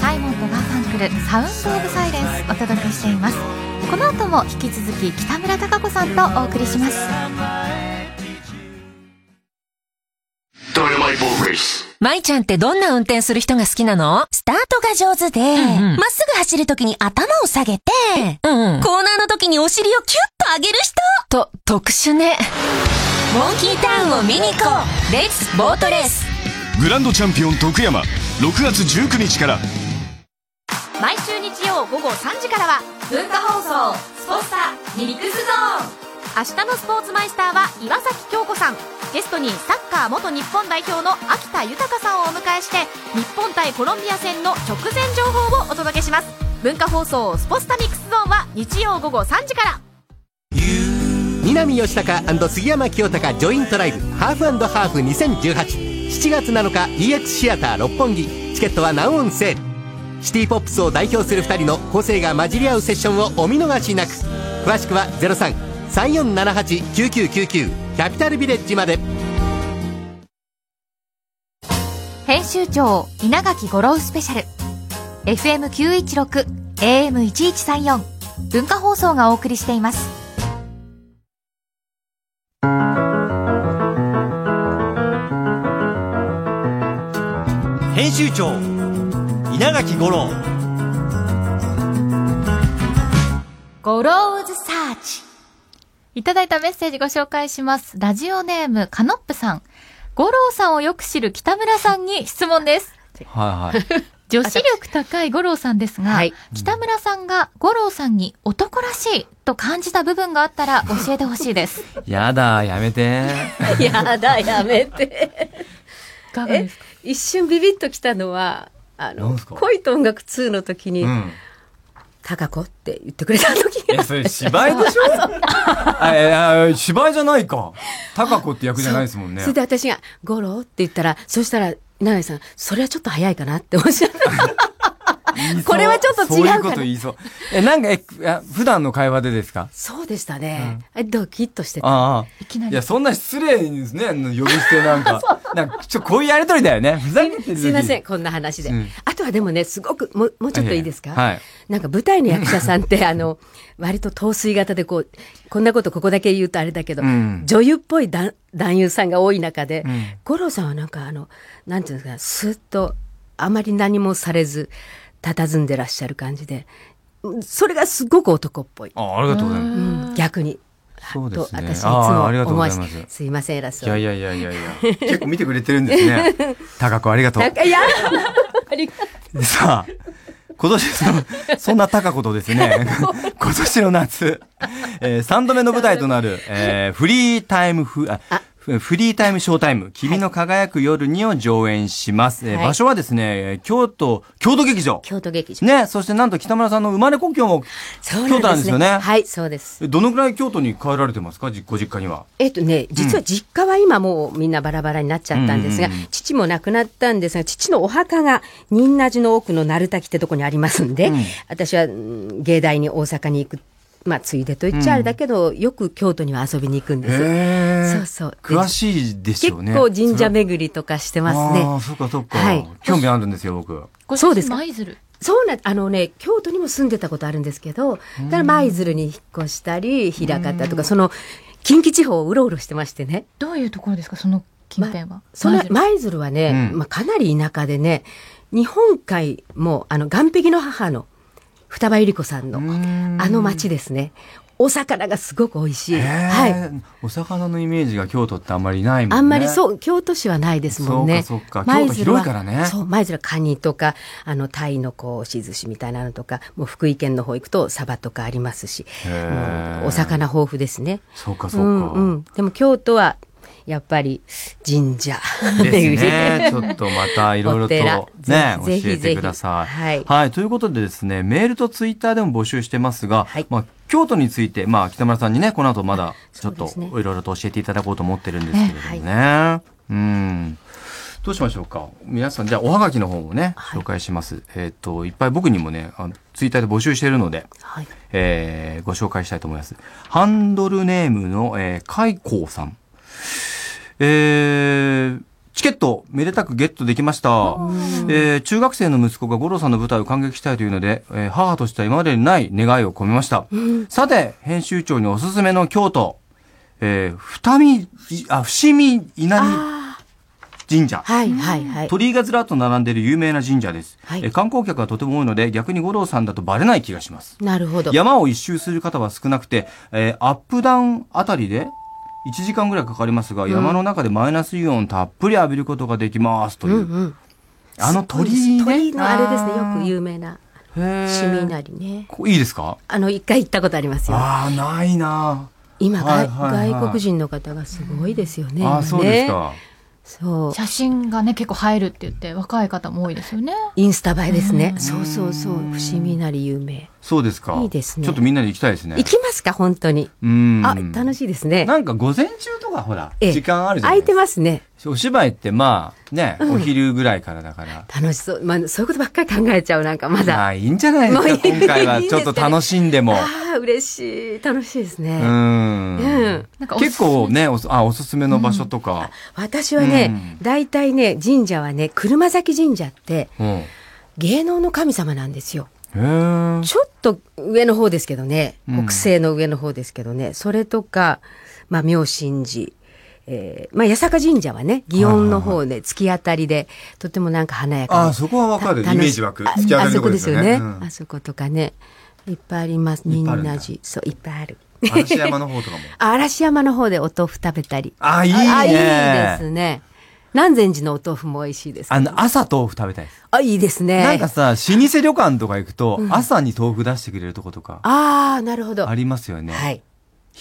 サイモンとガーファンクル、サウンドオブサイレンスお届けしています。この後も引き続き北村貴子さんとお送りします舞ちゃんってどんな運転する人が好きなの？スタートが上手で、ま、っすぐ走るときに頭を下げて、うんうん。コーナーの時にお尻をキュッと上げる人。と、特殊ね。モンキーターンを見に行こう。レッツボートレースグランドチャンピオン徳山6月19日から。毎週日曜午後3時からは文化放送スポスタミックスゾーン明日のスポーツマイスターは岩崎京子さん。ゲストにサッカー元日本代表の秋田豊さんをお迎えして日本対コロンビア戦の直前情報をお届けします。文化放送スポスタミックスゾーンは日曜午後3時から。南佳孝杉山清貴ジョイントライブハーフハーフ20187月7日 EX シアター六本木。チケットは Now on sale。シティポップスを代表する2人の個性が混じり合うセッションをお見逃しなく。詳しくは03 0334789999キャピタルビレッジまで。編集長稲垣吾郎スペシャル。FM916 AM1134 文化放送がお送りしています。編集長稲垣吾郎。ゴローズサーチいただいたメッセージご紹介しますラジオネームカノップさん五郎さんをよく知る北村さんに質問ですはいはい。女子力高い五郎さんですが、北村さんが五郎さんに男らしいと感じた部分があったら教えてほしいです。やだ、やめて。*laughs* やだ、やめて。かがですか？一瞬ビビッときたのは、あの、恋と音楽2の時に、うん。タカコって言ってくれた時え、それ芝居でしょ？あいやいや芝居じゃないか。高子って役じゃないですもんねそれ。で私が、ゴロって言ったら、そしたら、稲垣さん、それはちょっと早いかなっておっしゃった。これはちょっと違うそういうこと言いそう。え、なんか、え、普段の会話でですか？そうでしたね。えドキッとしてた。ああ。いきなりいや、そんな失礼ですね。呼び捨てなんか。*laughs* なんか、ちょ、こういうやりとりだよね。ふざけてる時すいません、こんな話で。うんあとはでもね、すごく、もう、もうちょっといいですか、はい。なんか舞台の役者さんって、*laughs* あの、割と陶酔型でこう、こんなことここだけ言うとあれだけど、うん女優っぽい男男優さんが多い中で、うん五郎さんはなんかあの、なんていうんですか、スーッと、あまり何もされず、佇んでらっしゃる感じで、うんそれがすごく男っぽい。あ、ありがとうございます。うん逆に。そうですねと私いつあも思わすすいません、偉そういやいやいやいやいや。結構見てくれてるんですね。*laughs* 高子ありがとういや、ありがとさあ、今年その、そんな高子とですね、*laughs* 今年の夏、えー、3度目の舞台となる、えー、フリータイムフ、あフフリータイムショータイム、君の輝く夜にを上演します。えーはい場所はですね、京都、京都劇場。京都劇場。ね、そしてなんと北村さんの生まれ故郷も京都なんですよね。はい、そうです。えどのぐらい京都に帰られてますか？じご実家には。えっとね、実は実家は今もうみんなバラバラになっちゃったんですが、父も亡くなったんですが、父のお墓が仁和寺の奥の鳴滝ってとこにありますんで、うん私はうん芸大に大阪に行く。まあ、ついでと言っちゃあれだけど、よく京都には遊びに行くんです。そうそう。詳しいですよね。結構神社巡りとかしてますね。ああ、そっかそっか。はい興味あるんですよ、僕。そうですか舞鶴？そうな、あのね、京都にも住んでたことあるんですけど、だから舞鶴に引っ越したり、枚方とか、その、近畿地方をうろうろしてましてね。どういうところですか？その近辺は？その舞鶴舞鶴はね、うんまあ、かなり田舎でね、日本海も、あの、岸壁の母の、双葉百合子さんの、あの町ですね。お魚がすごく美味しい。はい。い。お魚のイメージが京都ってあんまりないね。あんまりそう、京都市はないですもんね。そうかそうか京都広いからねそう、舞鶴はカニとか、あの、タイのこう、押し寿司みたいなのとか、もう福井県の方行くとサバとかありますし、もうお魚豊富ですね。そうかそうか。んうん。でも京都は、やっぱり神社です巡りね。*laughs* ちょっとまたいろいろとね、教えてください。ぜひはいということでですね、メールとツイッターでも募集してますが、まあ、京都について、まあ、北村さんにね、この後まだちょっといろいろと教えていただこうと思ってるんですけれどもね。うん。どうしましょうか。皆さん、じゃあ、おはがきの方もね、紹介します。えっ、と、いっぱい僕にもね、あのツイッターで募集しているので、はいえーご紹介したいと思います。ハンドルネームの、えー、カイコーさん。えー、チケット、めでたくゲットできました。えー中学生の息子が五郎さんの舞台を感激したいというので、えー母としては今までにない願いを込めました。さて、編集長におすすめの京都、えー、二見、いあ、伏見稲荷神社。はいはいはい。鳥居がずらっと並んでいる有名な神社です、はいえー観光客がとても多いので、逆に五郎さんだとバレない気がします。なるほど。山を一周する方は少なくて、えーアップダウンあたりで1時間ぐらいかかりますが、ん山の中でマイナスイオンをたっぷり浴びることができますという。うんうん。あの鳥居ね。鳥居のあれですね、よく有名な。へー伏見稲荷ね。こいいですか？あの、一回行ったことありますよ。ああ、ないな今、はいはいはい外国人の方がすごいですよね。あねそうですか。そう。写真がね、結構映えるって言って、若い方も多いですよね。インスタ映えですねう。んそうそうそう。伏見稲荷有名。そうですか。いいですねちょっとみんなで行きたいですね。行きますか、本当に。うん。あ、楽しいですね。なんか午前中とかほら、ええ時間あるじゃな空いいですか。てますね。お芝居ってまあ、ね、うんお昼ぐらいからだから。楽しそう。まあ、そういうことばっかり考えちゃう、なんかまだ。まあ、いいんじゃないですか、今回は。ちょっと楽しんでも。ああ、嬉しい。楽しいですうね。んうん。結構ね、おすあ、おすすめの場所とか。私はね、大体ね、神社はね、車崎神社ってうん。へ芸能の神様なんですよ。え。ちょっと上の方ですけどね、うん北西の上の方ですけどね、それとか、まあ、妙心寺、えーまあ、八坂神社はね、祇園の方で、突き当たりで、とてもなんか華やかあそこはわかるイメージ湧くあ突き当たりのとこあそこですよねあそことかね、いっぱいあります。仁いっぱいあるんだ和寺。そう、いっぱいある。嵐山の方とかも。*laughs* あ嵐山の方でお豆腐食べたり。あいいねあいいですね。南禅寺のお豆腐も美味しいです。あの、朝豆腐食べたいです。あ、いいですね。なんかさ、老舗旅館とか行くとう、ん朝に豆腐出してくれるとことか、ああ、なるほど。ありますよね。はい。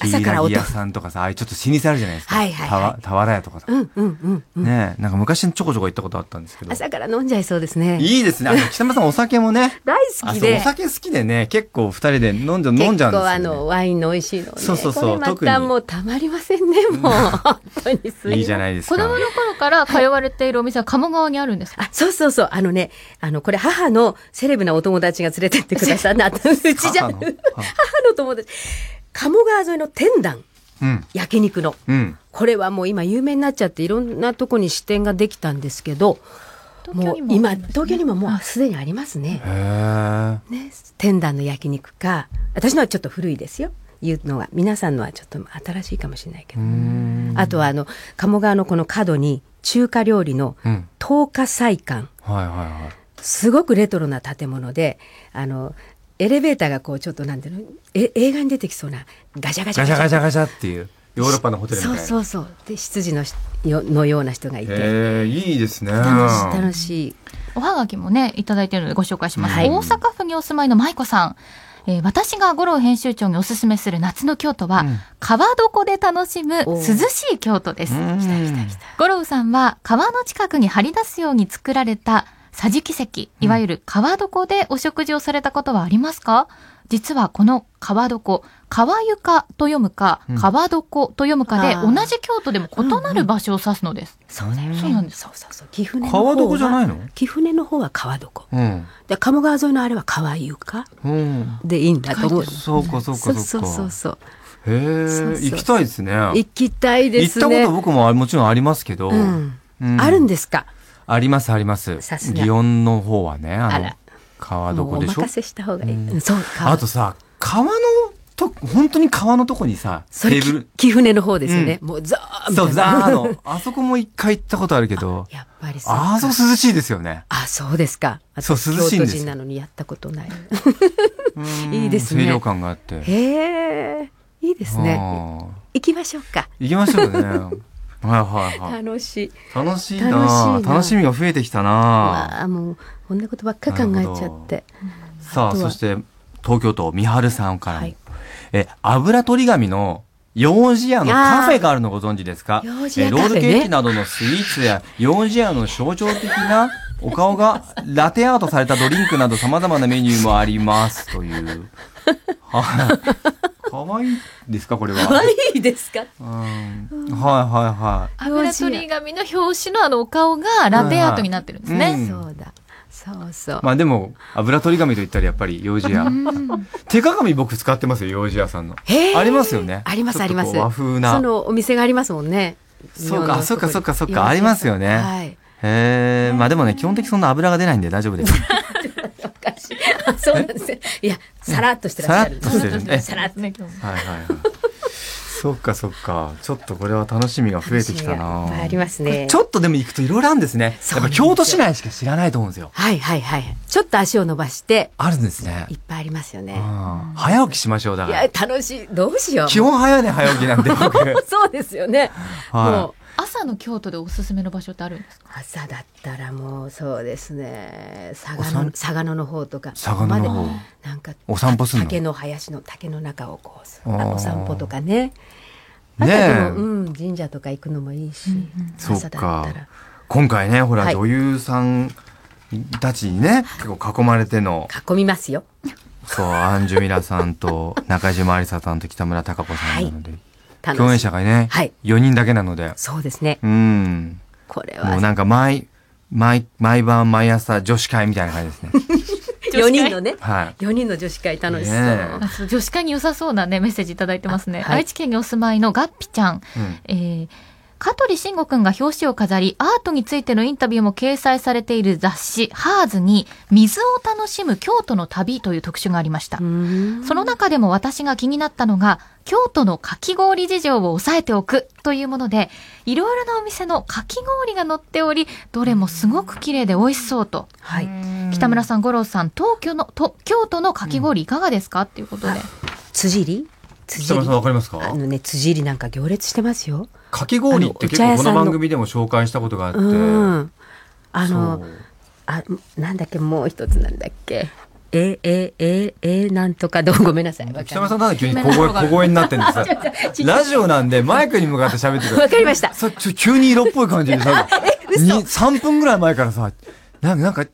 朝かららお豆腐お屋さんとかさ、ああいうちょっと老舗あるじゃないですか。はいはいはいたわ俵屋とかさ。うんうんうんうん。ねえ、なんか昔ちょこちょこ行ったことあったんですけど。朝から飲んじゃいそうですね。いいですね。あの、*laughs* 北山さんお酒もね。大好きで。あそうお酒好きでね、結構二人で飲んじゃ、飲んじゃうんですよ、ね。結構あの、ワインの美味しいのね。そうそうそうま特にたもうたまりませんね、*laughs* もう。本当にすいませんいいじゃないですか。子供の頃から通われているお店は鴨川にあるんですか？あ、そうそうそう。あのね、あの、これ母のセレブなお友達が連れてってくださった。*laughs* うちじゃ、母の？母の友達。鴨川沿いの天壇、うん。焼肉の。うん。これはもう今有名になっちゃっていろんなとこに支店ができたんですけど、もう今、東京にももうすでにありますね。ね、天壇の焼肉か、私のはちょっと古いですよ。言うのは。皆さんのはちょっと新しいかもしれないけど。あとはあの、鴨川のこの角に中華料理のうん。東華菜館。はいはいはい。すごくレトロな建物で、あの、エレベーターがこうちょっとなんていうの、え映画に出てきそうなガチャガチャガチャガチャガチャっていう、ヨーロッパのホテルみたいな。そうそうそう。で、執事のしよのような人がいて。へえ、いいですね。楽しい、楽しい。おはがきもね、いただいているのでご紹介します。はい大阪府にお住まいの舞子さん。えー私が五郎編集長におすすめする夏の京都は、川床で楽しむ涼しい京都です。五郎さんは川の近くに張り出すように作られた桟敷席、いわゆる川床でお食事をされたことはありますか？実はこの川床、川床と読むか、うん川床と読むかで、同じ京都でも異なる場所を指すのです。そうだよね。そうなんです。そうそうそう。貴船の方は川床じゃないの？貴船の方は川床。うん。で、鴨川沿いのあれは川床うん。でいいんだと思う。そうかそうかそうかそうそうそう。へえ、そうそう行きたいですね。行きたいですね。行ったこと僕ももちろんありますけど。うんうんあるんですか？ありますあります。さすが祇園の方はね、あの川もうお床でしょ？任せした方がいい。うそう、川あとさ、川のと、本当に川のとこにさ、それテーブル。貴船の方ですよね。うんもうザーみたそ、いうなザーの。あそこも一回行ったことあるけど、やっぱりそうか。あそこ涼しいですよね。あ、そうですか。そう私涼しいんです人なのにやったことない。うんいいですね清涼感があって。へえ、いいですね。あ行きましょうか。ー行きましょうね。はいはいはい。楽しい。楽しいな楽しみが増えてきたなまあ、もう、こんなことばっか考えちゃって。さあ、そして、東京都、三春さんからも。え、油取り紙の、幼児屋のカフェがあるのご存知ですか？幼児屋えローカフェねルケーキなどのスイーツや幼児屋の象徴的なお顔がラテアートされたドリンクなど様々なメニューもありますという。はい。かわいいですかこれは？可愛いですか？うんはいはいはい。油取り紙の表紙のあのお顔がラテアートになってるんですね。うんそうだ。そうそう。まあでも、油取り紙と言ったらやっぱり幼児屋。うん手鏡僕使ってますよ、幼児屋さんの。ありますよね。ありますあります。和風な。そのお店がありますもんね。そうか、そうか、そうか、そうか、ありますよね。はい。へえ、まあでもね、基本的にそんな油が出ないんで大丈夫です。*laughs* あそうなんですよ。いや、さらっとしてらっしゃる。さらっとしてるえさらっとね。はいはいはい。そっかそっか。ちょっとこれは楽しみが増えてきたな。ありますね。ちょっとでも行くといろいろあるんですね。やっぱ京都市内しか知らないと思うんですよ。はいはいはい。ちょっと足を伸ばして、あるんですねい。っぱいありますよね。うん早起きしましょう、だから。いや、楽しい。どうしよう。基本早いね、早起きなんで、僕。*laughs* そうですよね。はいもう朝の京都でおすすめの場所ってあるんですか？朝だったらもうそうですね。佐賀お散野佐賀野の方とか。佐賀野の方。なんかお散歩すんの？竹の林の竹の中をこうお散歩とかね。あとねえでも、うん、神社とか行くのもいいし、そ朝だったら。今回ね、ほら、はい。女優さんたちにね、結構囲まれての、囲みますよ。そう、アンジュミラさんと中島ありささんと北村貴子さんなので、共演者がね、はい。4人だけなので、そうですね。うん。これは。もうなんか毎、毎、毎晩毎朝女子会みたいな感じですね。*laughs* 4人のね。はい。4人の女子会楽しそう、女子会に良さそうなねメッセージいただいてますね、はい。愛知県にお住まいのガッピちゃん、うん。えー香取慎吾くんが表紙を飾り、アートについてのインタビューも掲載されている雑誌、ハーズに、水を楽しむ京都の旅という特集がありました。その中でも私が気になったのが、京都のかき氷事情を押さえておくというもので、いろいろなお店のかき氷が載っており、どれもすごく綺麗で美味しそうと。はい北村さん、五郎さん、東京の、と京都のかき氷いかがですか？っていうことで。辻入り？辻んわかりますか？あのね辻入りなんか行列してますよ。かき氷って結構この番組でも紹介したことがあって、うん。あのあなんだっけもう一つなんだっけ。ええええなんとかどう？*laughs* ごめんなさい。北村さんなんで急に小声、*laughs* 小声になってんですか？ラジオなんでマイクに向かって喋ってくる。わかりました。急に色っぽい感じでさ、*laughs* に3分ぐらい前からさ、なんか、なんか、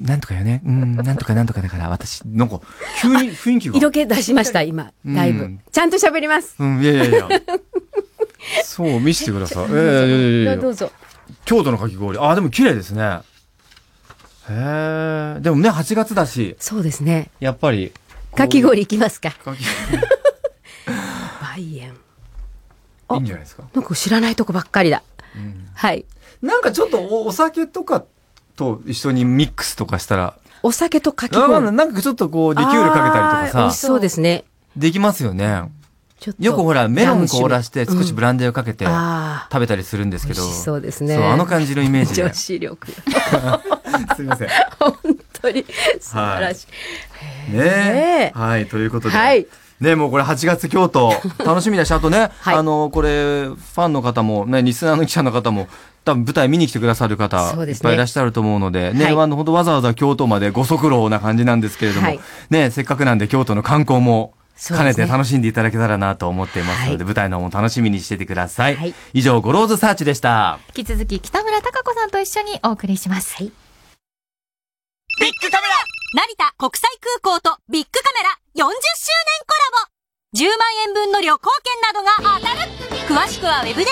なんとかよね。うん、なんとかなんとかだから、私、なんか、急に雰囲気が。色気出しました今だいぶ、うんちゃんと喋りますうん、いやいやいや。そう、見せてください。*laughs* ええいやいやどうぞ京都のかき氷。あ、でも綺麗ですね。へえ。でもね、8月だし、そうですねやっぱり。かき氷行きますかかき *laughs* 梅園いいんじゃないですか。なんか知らないとこばっかりだ、はいなんかちょっとおお酒とかと一緒にミックスとかしたら、お酒とかき氷なんかちょっとこう、リキュールかけたりとかさ。あー美味し、そうですね。できますよね。よくほら、メロン凍らして少しブランデーをかけてあ食べたりするんですけど、美味しそうですね。そうあの感じのイメージで。女子力。*laughs* すみません。ね *laughs* 本当に素晴らしい、え。はい、ということで。はいねもうこれ8月京都、*laughs* 楽しみだし、あとね、あの、これ、ファンの方も、ね、リスナーの記者の方も、多分舞台見に来てくださる方、いっぱいいらっしゃると思うので、ね、はい。あの、本当わざわざ京都までご足労な感じなんですけれども、はい。ね、せっかくなんで京都の観光も、兼ねて楽しんでいただけたらなと思っていますので、舞台の方も楽しみにしててください。以上、ゴローズサーチでした。引き続き北村貴子さんと一緒にお送りします。ビッグカメラ成田国際空港とビッグカメラ40周年コラボ。10万円分の旅行券などが当たる。詳しくはウェブで。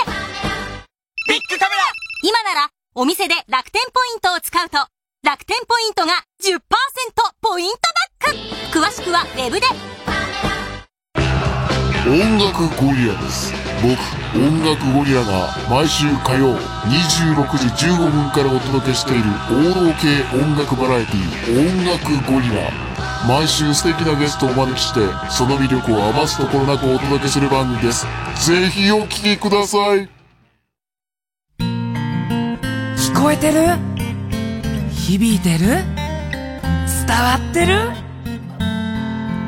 ビッグカメラ。今ならお店で楽天ポイントを使うと楽天ポイントが10%ポイントバック。詳しくはウェブで。音楽ゴリラです僕音楽ゴリラが毎週火曜26時15分からお届けしている王道系音楽バラエティ音楽ゴリラ。毎週素敵なゲストをお招きしてその魅力を余すところなくお届けする番組です。ぜひお聴きください。聞こえてる？響いてる？伝わってる？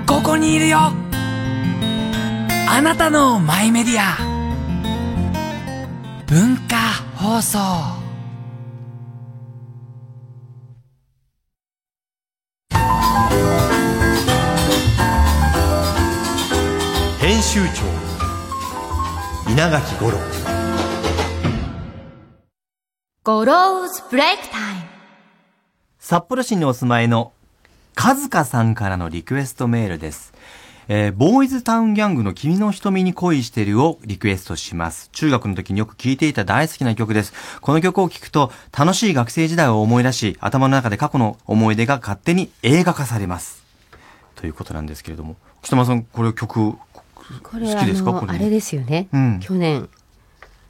ここにいるよ。あなたのマイメディア文化放送編集長稲垣吾郎ゴローズブレイクタイム。札幌市にお住まいのカズカさんからのリクエストメールです。えーボーイズタウンギャングの君の瞳に恋してるをリクエストします。中学の時によく聴いていた大好きな曲です。この曲を聴くと楽しい学生時代を思い出し、頭の中で過去の思い出が勝手に映画化されます。ということなんですけれども。北村さん、これ曲、好これきですか？これあれですよね、うん去年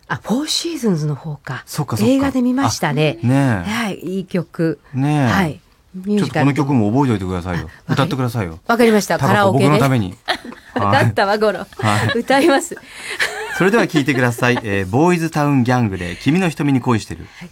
あ、フォーシーズンズの方か。そっかそっか映画で見ましたね。あねえはい、いい曲。ねえはい。ちょっとこの曲も覚えておいてくださいよ。歌ってくださいよ。わかりました。カラオケで。僕のために。*laughs* はいだったわ、ゴロ。はい歌います。それでは聞いてください。えーボーイズタウンギャングで君の瞳に恋してる。Take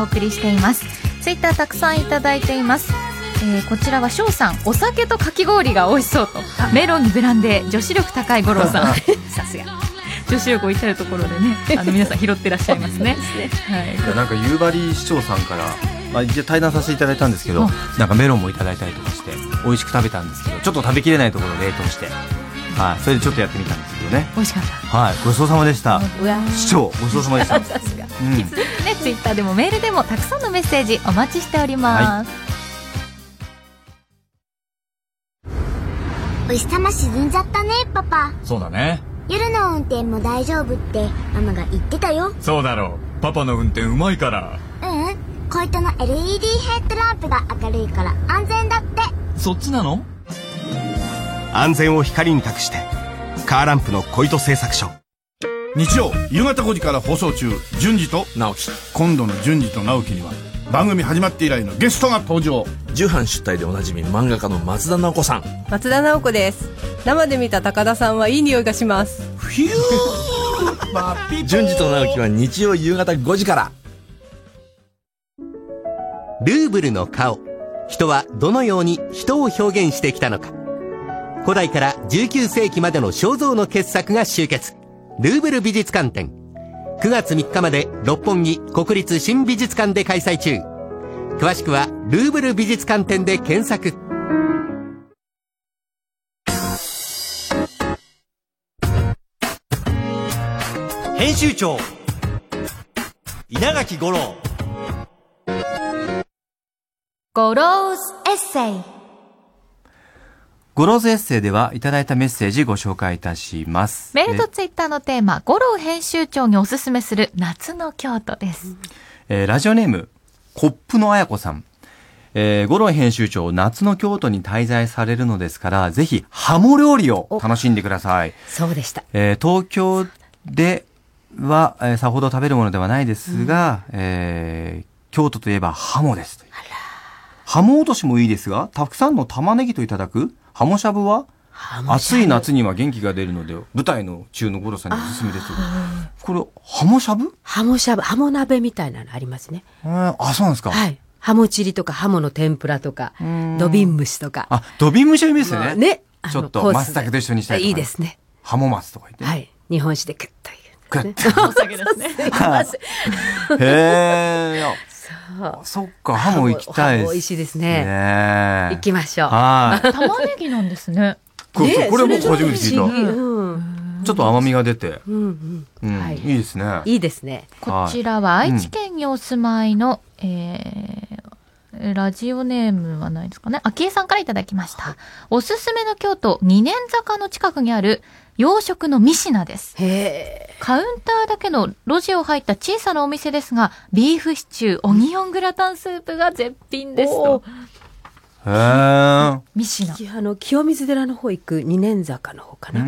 お送りしています。ツイッターたくさんいただいています。えーこちらは翔さん。お酒とかき氷が美味しそうと。メロンにブランデー女子力高い五郎さん。*laughs* さすが。女子力を至るところでねあの皆さん拾ってらっしゃいますね。*laughs* はい。なんか夕張市長さんから、まあ、一応対談させていただいたんですけど、なんかメロンもいただいたりとかして美味しく食べたんですけどちょっと食べきれないところを冷凍して。はい。それでちょっとやってみたんですけどね。美味しかった。はい。ごちそうさまでした。市長ごちそうさまでした。*laughs* さすが。うん。引き続ツイッターでもメールでもたくさんのメッセージお待ちしております、お日様沈んじゃったねパパ。そうだね。夜の運転も大丈夫ってママが言ってたよ。そうだろう。パパの運転うまいから。ううん。小糸の LED ヘッドランプが明るいから安全だって。そっちなの？安全を光に託してカーランプの小糸製作所日曜夕方5時から放送中順次と直樹。今度の順次と直樹には番組始まって以来のゲストが登場。重版出題でおなじみ漫画家の松田直子さん。松田直子です。生で見た高田さんはいい匂いがします。順次と直樹は日曜夕方5時から。ルーブルの顔。人はどのように人を表現してきたのか。古代から19世紀までの肖像の傑作が集結ルーブル美術館展。9月3日まで六本木国立新美術館で開催中。詳しくはルーブル美術館展で検索。編集長稲垣吾郎。ゴローズエッセイゴローズエッセイではいただいたメッセージご紹介いたします。メールとツイッターのテーマ、吾郎編集長におすすめする夏の京都です。えーラジオネーム、コップのあやこさん。えー、吾郎編集長、夏の京都に滞在されるのですから、ぜひ、ハモ料理を楽しんでください。そうでした。えー東京では、えーさほど食べるものではないですが、えー京都といえばハモです。ハモ落としもいいですが、たくさんの玉ねぎといただくハモしゃぶは、暑い夏には元気が出るので、舞台の中の五郎さんにおすすめですよ。これ、ハモしゃぶハモしゃぶ、ハモ鍋みたいなのありますね。あ、そうなんですかはい。ハモチリとかハモの天ぷらとか、土瓶蒸しとか。あ、土瓶蒸しはいいですよね。ね。ちょっと、松茸と一緒にしたりとか。いいですね。ハモ松とか言って。はい。日本酒でクッとグッと。*laughs* お酒ですね。*laughs* へえ。そう。そっか、ハモ行きたいです。美味しいですね。ね行きましょう。はい。*laughs* 玉ねぎなんですね。これこれ僕初めて聞いた。うん。ちょっと甘みが出て。うんうん。はいいいですね。いいですね。こちらは愛知県にお住まいの、えー、ラジオネームはないですかね。昭恵さんからいただきました。おすすめの京都二年坂の近くにある洋食のミシナです。カウンターだけの路地を入った小さなお店ですが、ビーフシチュー、オニオングラタンスープが絶品ですと。へえ。ミシナ。あの、清水寺の方行く二年坂の方かな。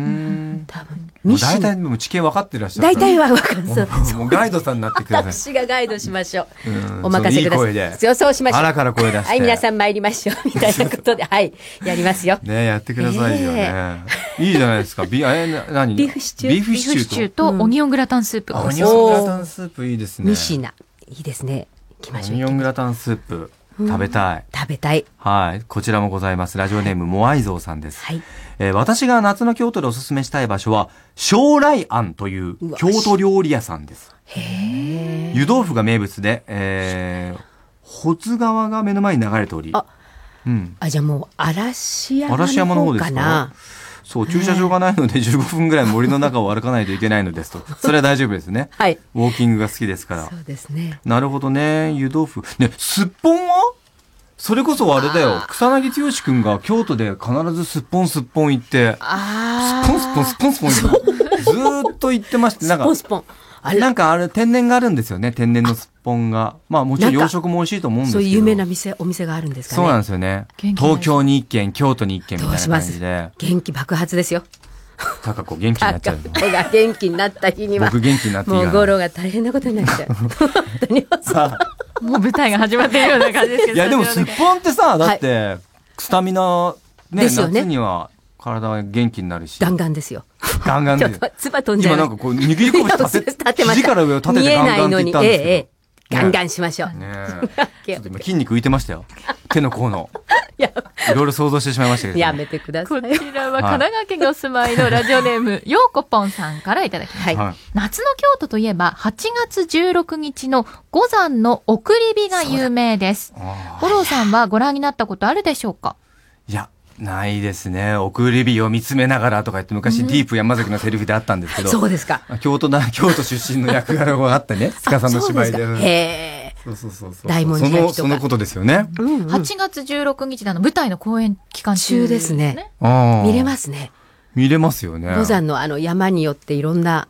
多分。もう大体もう地形分かってらっしゃる。大体は分かる。もうもうガイドさんになってください。私がガイドしましょう。うんお任せください。いい声でそうしましょう。腹から声出してはい、皆さん参りましょう。みたいなことで、*laughs* はい、やりますよ。ねやってくださいよね。いいじゃないですか。ビ、え、な何？ビーフシチュービーフシチューと？オニオングラタンスープがオニオングラタンスープいいですね。ミシナ。いいですね。オニオングラタンスープ。食べたい。食べたい。はい。こちらもございます。ラジオネーム、モアイゾウさんです。はい。えー私が夏の京都でおすすめしたい場所は、将来庵という京都料理屋さんです。湯豆腐が名物で、えー、保津川が目の前に流れており、あうん。あ、じゃあもう、嵐山嵐山の方ですか？かな。そう、駐車場がないので15分ぐらい森の中を歩かないといけないのですと。それは大丈夫ですね。はい。ウォーキングが好きですから。そうですね。なるほどね。湯豆腐。ね、すっぽんは？それこそあれだよ。草薙剛くんが京都で必ずすっぽんすっぽん行って、あすっぽんすっぽんすっぽんすっぽんずーっと言ってまして、なんかなんかあれ天然があるんですよね。天然のすっぽんが。まあもちろんなんか洋食も美味しいと思うんですけど。そういう有名な店、お店があるんですかね。そうなんですよね。東京に一軒、京都に一軒みたいな感じで。元気爆発ですよ。高子元気になっちゃうの。僕が元気になった日には。僕元気になってもう五郎が大変なことになっちゃう。*laughs* もう舞台が始まっているような感じですけど。いやでもすっぽんってさ、だって、スタミナ、ね、ね夏には体は元気になるし。ガンガンですよ。ガンガンでちょっ。と、つば飛んじゃいます今なんかこう、握り拳立て、*laughs* 立てました肘から上を立て見えてガンガンってないのに、言ったんですけど。ええ、ええ。ガンガンしましょう。ねえ。*laughs* ちょっと今筋肉浮いてましたよ。手の甲の。*laughs* いろいろ想像してしまいましたけど、やめてください。こちらは神奈川県にお住まいのラジオネーム、ようこぽんさんからいただきました。はい夏の京都といえば、8月16日の五山の送り火が有名です。五郎さんはご覧になったことあるでしょうか？いや、ないですね。送り火を見つめながらとか言って、昔ディープ山崎のセリフであったんですけど。そうですか。京都な、*laughs* 京都出身の役柄があってね、塚さんの芝居で。そうですかへえ。そうそうそうそう。大文字その、焼きとかそのことですよね。8月16日の舞台の公演期間中中ですね。ああ見れますね。見れますよね。五山のあの山によっていろんな、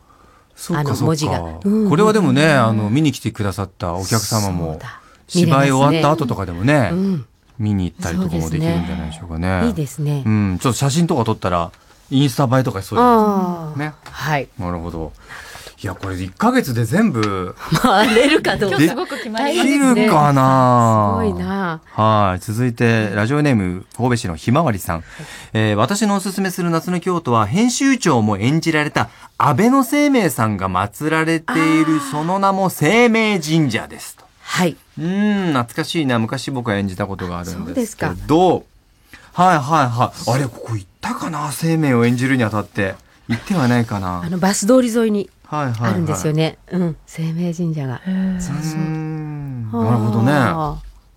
あの文字が。うんこれはでもね、あの、見に来てくださったお客様も、芝居終わった後とかでもね、うん見に行ったりとかもできるんじゃないでしょうかね。いいですねう。ん、ちょっと写真とか撮ったら、インスタ映えとかしそうああ。ね。はい。なるほど。いや、これ1ヶ月で全部、回れるかどうか。今日すごく決まできるかな？すごいな。はい。続いて、ラジオネーム、神戸市のひまわりさん。えー私のおすすめする夏の京都は、編集長も演じられた、安倍の生命さんが祀られている、その名も生命神社ですと。はい。うん、懐かしいな。昔僕は演じたことがあるんですけそうでど、はいはいはい。あれ、ここ行ったかな？生命を演じるにあたって。行ってはないかなあの、バス通り沿いにはいはい、はい。あるんですよね。うん。生命神社が。そうそう。なるほどね。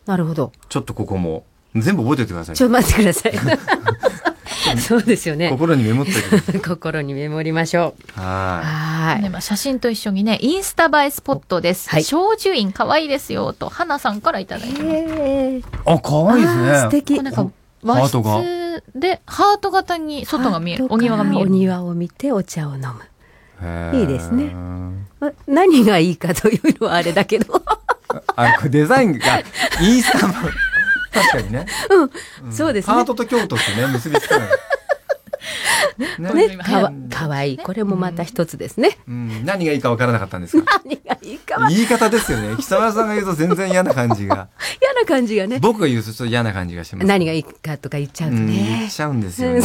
なるほど。ちょっとここも、全部覚えておいてください。ちょっと待ってください。*laughs* *laughs* そうですよね。心にメモって。*laughs* 心にメモりましょう。ははい。ねまあ、写真と一緒にね、インスタ映えスポットです。小寿院可愛いですよ、と、花さんからいただいてます。あ、可愛いですね。素敵。なんかハ和ートが室で、ハート型に外が見える。お庭が見えおる。庭を見てお茶を飲む。いいですね。ま何がいいかというのはあれだけど。あ、これデザインが、インスタも、確かにね。うん、そうですね。ハートと京都ってね、結びつかない。*laughs* ね、かわ、かわいい。これもまた一つですね。うん、何がいいか分からなかったんですか？何がいいかは言い方ですよね。北村さんが言うと全然嫌な感じが。*laughs* 嫌な感じがね。僕が言うとちょっと嫌な感じがします。何がいいかとか言っちゃうとうん、言ねっ。ちゃうんですよね。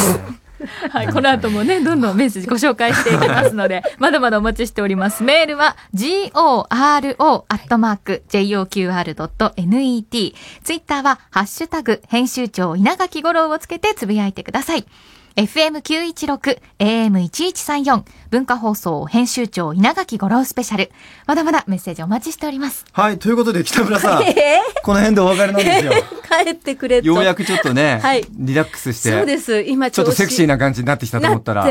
*laughs* はい、この後もね、どんどんメッセージご紹介していきますので、*laughs* まだまだお待ちしております。メールは、goro.joqr.net。ツイッターは、ハッシュタグ、編集長稲垣五郎をつけてつぶやいてください。FM916、AM1134、文化放送編集長稲垣五郎スペシャル。まだまだメッセージお待ちしております。はい、ということで北村さん、*laughs* えこの辺でお別れなんですよ。*laughs* 帰ってくれと。ようやくちょっとね、はいリラックスして、そうです。今ちょっとセクシーな感じになってきたと思ったら。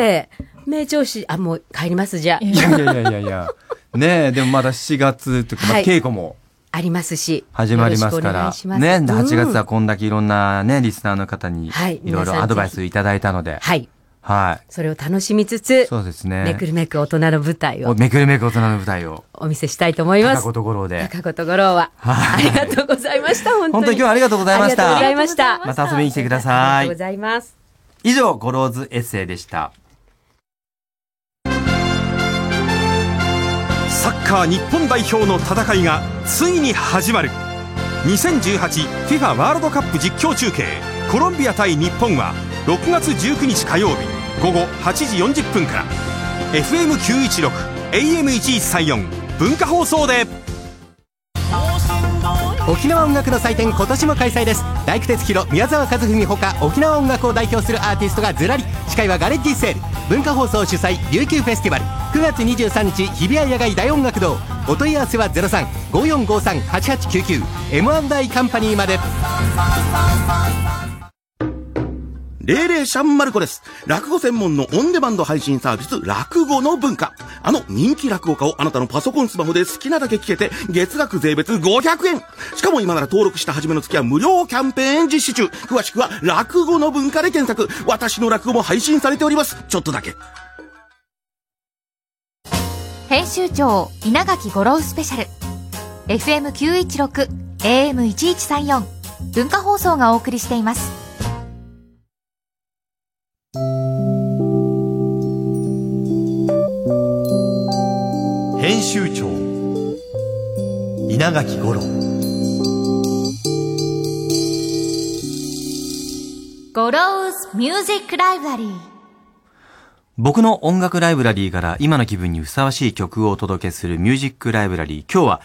名調子、あ、もう帰ります、じゃあ。いやいやいやいや。ねえ、でもまだ7月とか、まあはい稽古もありますし。始まりますからね、うん8月はこんだけいろんなね、リスナーの方にはい、いろいろアドバイスいただいたので、はい。はい。それを楽しみつつ、そうですね。めくるめく大人の舞台をおめくるめく大人の舞台を、お見せしたいと思います。貴子と吾郎で。貴子と吾郎は。ありがとうございました、本当に。本当に今日はありがとうございましたありがとうございました。また遊びに来てくだありさいがとうご。ざいます。以上、ゴローズエッセイでした。サッカー日本代表の戦いがついに始まる。2018FIFA ワールドカップ実況中継。コロンビア対日本は6月19日火曜日午後8時40分から。FM916 AM1134 文化放送で。沖縄音楽の祭典今年も開催です。大工哲弘宮沢和文ほか沖縄音楽を代表するアーティストがずらり。司会はガレッジセール。文化放送主催琉球フェスティバル。9月23日日比谷野外大音楽堂お問い合わせは0354538899 M&I カンパニーまで霊霊シャンマルコです。落語専門のオンデマンド配信サービス、落語の文化。あの人気落語家をあなたのパソコンスマホで好きなだけ聞けて、月額税別500円。しかも今なら登録した初めの月は無料キャンペーン実施中。詳しくは、落語の文化で検索。私の落語も配信されております。ちょっとだけ。編集長稲垣吾郎スペシャル。FM916 AM1134 文化放送がお送りしています。編集長稲垣吾郎。ゴローズミュージックライブラリー僕の音楽ライブラリーから今の気分にふさわしい曲をお届けするミュージックライブラリー。今日は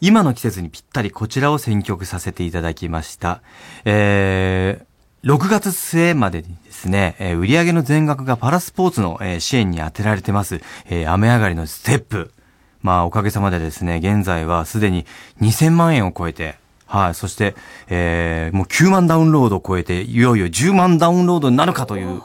今の季節にぴったりこちらを選曲させていただきました。えー、6月末までにですね、えー売上の全額がパラスポーツの、えー支援に充てられてます、えー雨上がりのステップ。まあおかげさまでですね、現在はすでに2000万円を超えて、はい。そして、えー、もう9万ダウンロードを超えて、いよいよ10万ダウンロードになるかという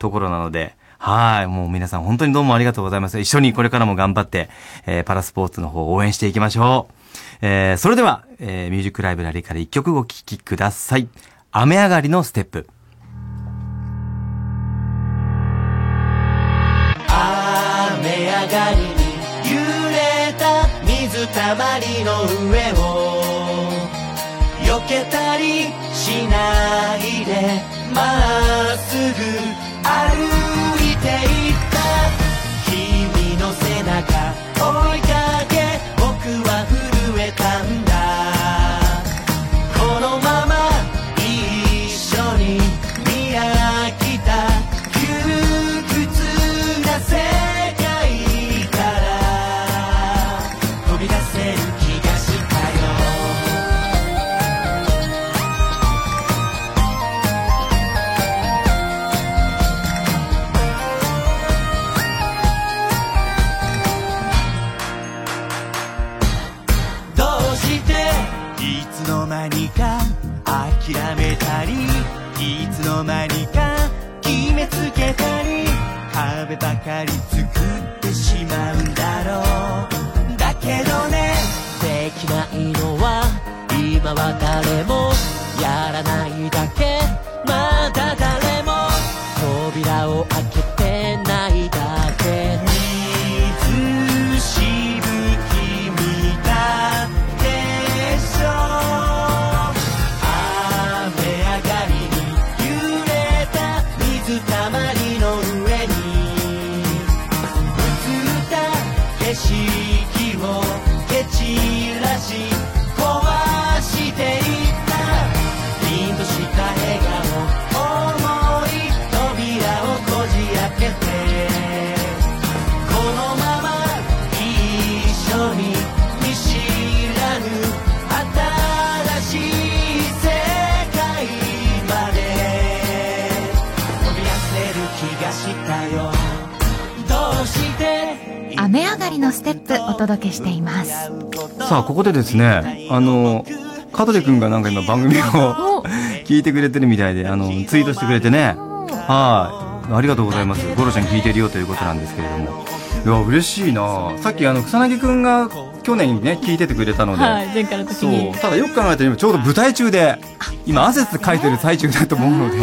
ところなので、はい。もう皆さん本当にどうもありがとうございます。一緒にこれからも頑張って、えー、パラスポーツの方を応援していきましょう。えー、それでは、えー、ミュージックライブラリーから一曲お聴きください。雨上がりのステップ。雨上がりに揺れた水たまりの上かり作ってしまうんだろう。だけどねできないのは今は誰もやらないだけ。まだ誰も扉を開け届けしています。さあここでですねあの香取君がなんか今番組を聞いてくれてるみたいであのツイートしてくれてね。はい。ありがとうございます。ゴロちゃん聞いてるよということなんですけれども。いや嬉しいな。さっきあの草薙君が去年ね聞いててくれたので、はい前回の時に。そう。ただよく考えたら今ちょうど舞台中で今汗って書いてる最中だと思うので。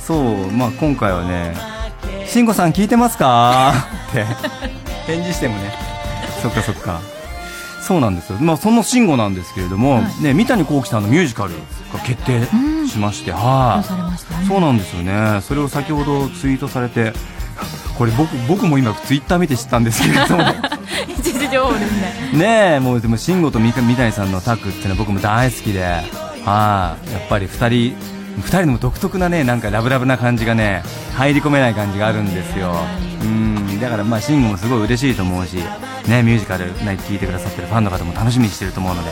そう。まあ今回はね「慎吾さん聞いてますか?」って。返事してもねそっかそっか。そうなんですよ、まあ、その慎吾なんですけれども、ね、三谷幸喜さんのミュージカルが決定しまして、はい、そうなんですよね。それを先ほどツイートされてこれ僕僕も今ツイッター見て知ったんですけれども。*laughs* 一時情報ですね。ねえもうでも慎吾と三三谷さんのタッグっていうのは僕も大好きで。はい。やっぱり2人2人の独特なねなんかラブラブな感じがね入り込めない感じがあるんですよ。うん。だからまあ慎吾もすごい嬉しいと思うしねミュージカル、ね、聴いてくださってるファンの方も楽しみにしてると思うので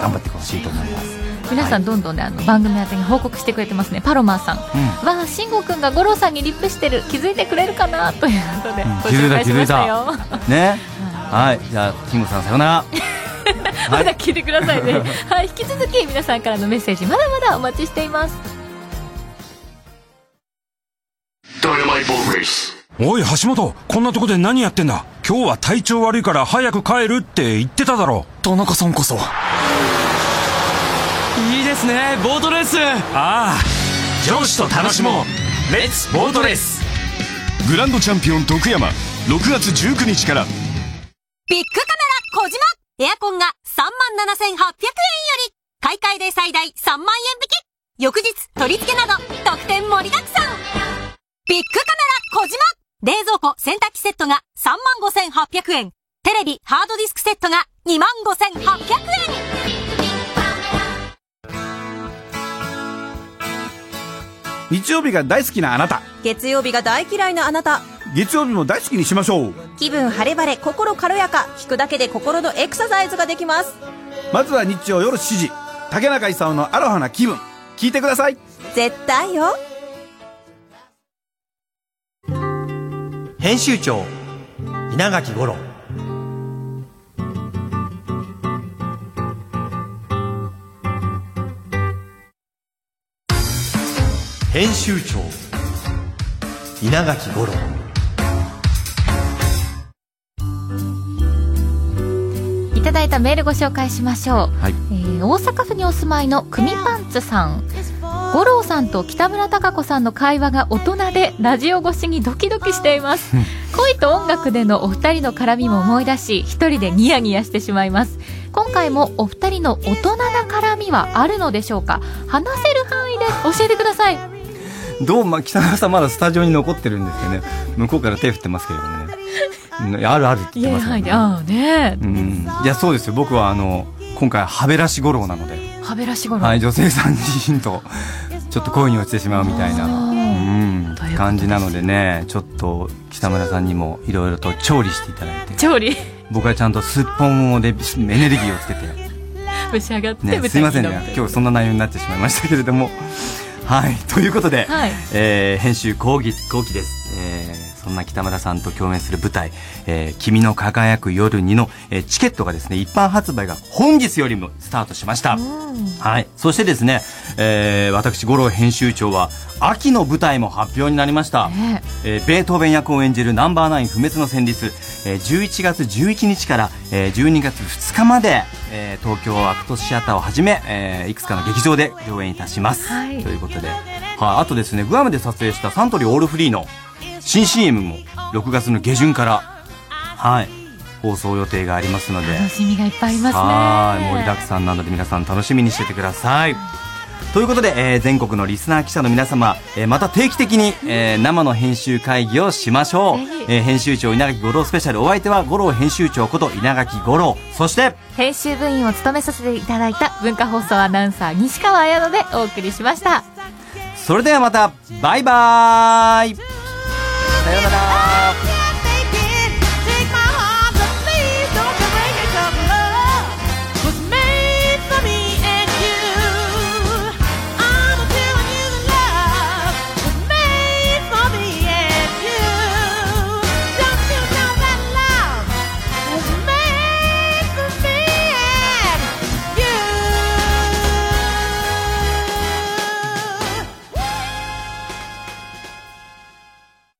頑張ってほしいと思います。皆さんどんどんねあの番組宛てに報告してくれてますね。パロマーさん、わあ慎吾くんが五郎さんにリップしてる。気づいてくれるかな？ということで、ご気づいた紹介しましたよ。*laughs* ね。はい。じゃあ慎吾さんさようなら。*laughs* まだ聞いてくださいね。*laughs* はい。引き続き皆さんからのメッセージまだまだお待ちしています。おい橋本。こんなとこで何やってんだ？今日は体調悪いから早く帰るって言ってただろ田中さんこそ。いいですねボートレース。ああ。上司と楽しもう。レッツボートレースグランドチャンピオン徳山6月19日から。ビッグカメラ小島。エアコンが37,800円より。買い替えで最大3万円引き。翌日取り付けなど特典盛りだくさん。ビッグカメラ小島冷蔵庫洗濯機セットが35,800円。テレビハードディスクセットが25,800円。日曜日が大好きなあなた。月曜日が大嫌いなあなた。月曜日も大好きにしましょう。気分晴れ晴れ心軽やか聞くだけで心のエクササイズができます。まずは日曜夜7時。竹中勲のアロハな気分。聞いてください。絶対よ編集長稲垣吾郎。編集長稲垣吾郎。いただいたメールご紹介しましょう、はい。えー大阪府にお住まいのくみパンツさん五郎さんと北村貴子さんの会話が大人でラジオ越しにドキドキしています。*laughs* 恋と音楽でのお二人の絡みも思い出し一人でニヤニヤしてしまいます。今回もお二人の大人な絡みはあるのでしょうか？話せる範囲で教えてください。どうまあ北川さんまだスタジオに残ってるんですけどね。向こうから手振ってますけれどもね。うんあるあるって言ってますよね。ああね。うん。いやそうですよ。僕はあの今回はべらし五郎なので、はべらしごろ、はい、女性3人とちょっと恋に落ちてしまうみたいな、う。ん、感じなのでねちょっと北村さんにもいろいろと調理していただいて。調理？僕はちゃんとすっぽんをでエネルギーをつけて。召し上がって、ね、すいませんね。今日そんな内容になってしまいましたけれども。はい。ということで、はい。えー編集後期後期です、えーそんな北村さんと共演する舞台「えー君の輝く夜にの」えーチケットがですね一般発売が本日よりもスタートしました。はい。そしてですね、えー私五郎編集長は秋の舞台も発表になりました、えーベートーベン役を演じるナンバーナイン不滅の旋律、えー11月11日から、えー12月2日まで、えー東京アクトシアターをはじめ、えーいくつかの劇場で上演いたします、はい。ということで、はい、あとですねグアムで撮影したサントリーオールフリーの新 CM も6月の下旬からはい放送予定がありますので。楽しみがいっぱいありますね。はい盛りだくさんなので皆さん楽しみにしててください。ということで、えー全国のリスナー記者の皆様、えーまた定期的に、えー生の編集会議をしましょう、えー編集長稲垣吾郎スペシャル。お相手は五郎編集長こと稲垣吾郎。そして編集部員を務めさせていただいた文化放送アナウンサー西川彩乃でお送りしました。それではまたバイバーイさようなら。